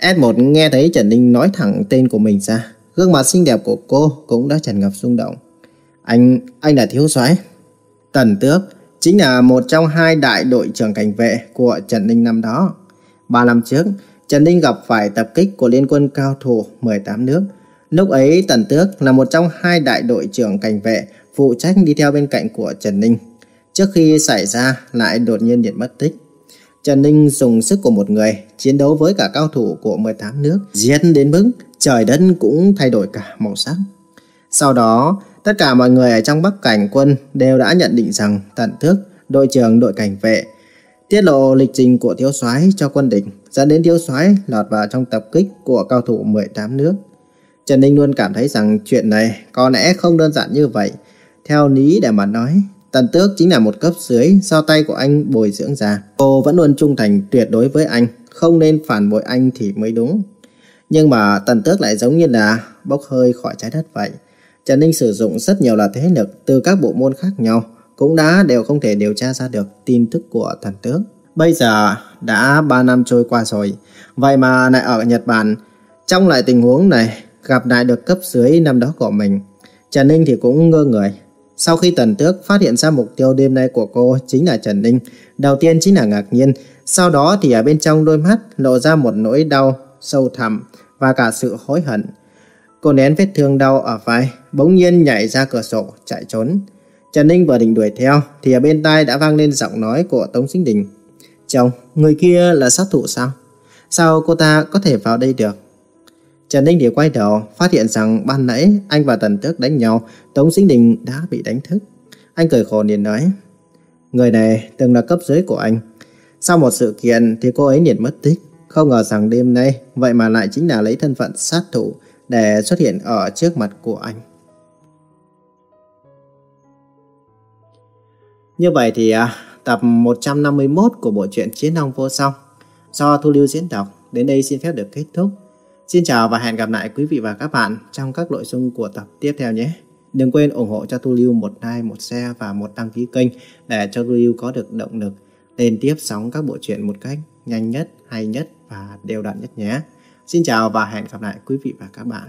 S1 nghe thấy Trần Ninh nói thẳng tên của mình ra. Gương mặt xinh đẹp của cô cũng đã tràn ngập rung động. Anh, anh là thiếu soái Tần Tước chính là một trong hai đại đội trưởng cảnh vệ của Trần Ninh năm đó. Ba năm trước, Trần Ninh gặp phải tập kích của liên quân cao thủ 18 nước. Lúc ấy Tần Tước là một trong hai đại đội trưởng cảnh vệ phụ trách đi theo bên cạnh của Trần Ninh. Trước khi xảy ra lại đột nhiên điện mất tích. Trần Ninh dùng sức của một người chiến đấu với cả cao thủ của 18 nước, giết đến mức trời đất cũng thay đổi cả màu sắc. Sau đó, Tất cả mọi người ở trong Bắc Cảnh quân đều đã nhận định rằng Tận thức đội trưởng đội cảnh vệ, tiết lộ lịch trình của thiếu soái cho quân địch, dẫn đến thiếu soái lọt vào trong tập kích của cao thủ 18 nước. Trần Ninh luôn cảm thấy rằng chuyện này có lẽ không đơn giản như vậy. Theo lý để mà nói, Tần Tước chính là một cấp dưới do tay của anh bồi dưỡng ra. Cô vẫn luôn trung thành tuyệt đối với anh, không nên phản bội anh thì mới đúng. Nhưng mà Tần Tước lại giống như là bốc hơi khỏi trái đất vậy. Trần Ninh sử dụng rất nhiều là thế lực từ các bộ môn khác nhau, cũng đã đều không thể điều tra ra được tin tức của thần tước. Bây giờ đã 3 năm trôi qua rồi, vậy mà lại ở Nhật Bản, Trong lại tình huống này, gặp lại được cấp dưới năm đó của mình, Trần Ninh thì cũng ngơ người. Sau khi Tần Tước phát hiện ra mục tiêu đêm nay của cô chính là Trần Ninh, đầu tiên chính là ngạc nhiên, sau đó thì ở bên trong đôi mắt lộ ra một nỗi đau sâu thẳm và cả sự hối hận. Cô nén vết thương đau ở vai, bỗng nhiên nhảy ra cửa sổ, chạy trốn. Trần Ninh vừa định đuổi theo, thì ở bên tai đã vang lên giọng nói của Tống Sinh Đình. Chồng, người kia là sát thủ sao? Sao cô ta có thể vào đây được? Trần Ninh thì quay đầu, phát hiện rằng ban nãy anh và Tần Tước đánh nhau, Tống Sinh Đình đã bị đánh thức. Anh cười khổ liền nói, người này từng là cấp dưới của anh. Sau một sự kiện thì cô ấy liền mất tích. Không ngờ rằng đêm nay, vậy mà lại chính là lấy thân phận sát thủ để xuất hiện ở trước mặt của anh. Như vậy thì à, tập 151 của bộ truyện Chiến Long Vô Song do Thu Lưu diễn đọc đến đây xin phép được kết thúc. Xin chào và hẹn gặp lại quý vị và các bạn trong các nội dung của tập tiếp theo nhé. Đừng quên ủng hộ cho Tu Lưu một like, một share và một đăng ký kênh để cho Tu Lưu có được động lực lên tiếp sóng các bộ truyện một cách nhanh nhất, hay nhất và đều đặn nhất nhé. Xin chào và hẹn gặp lại quý vị và các bạn.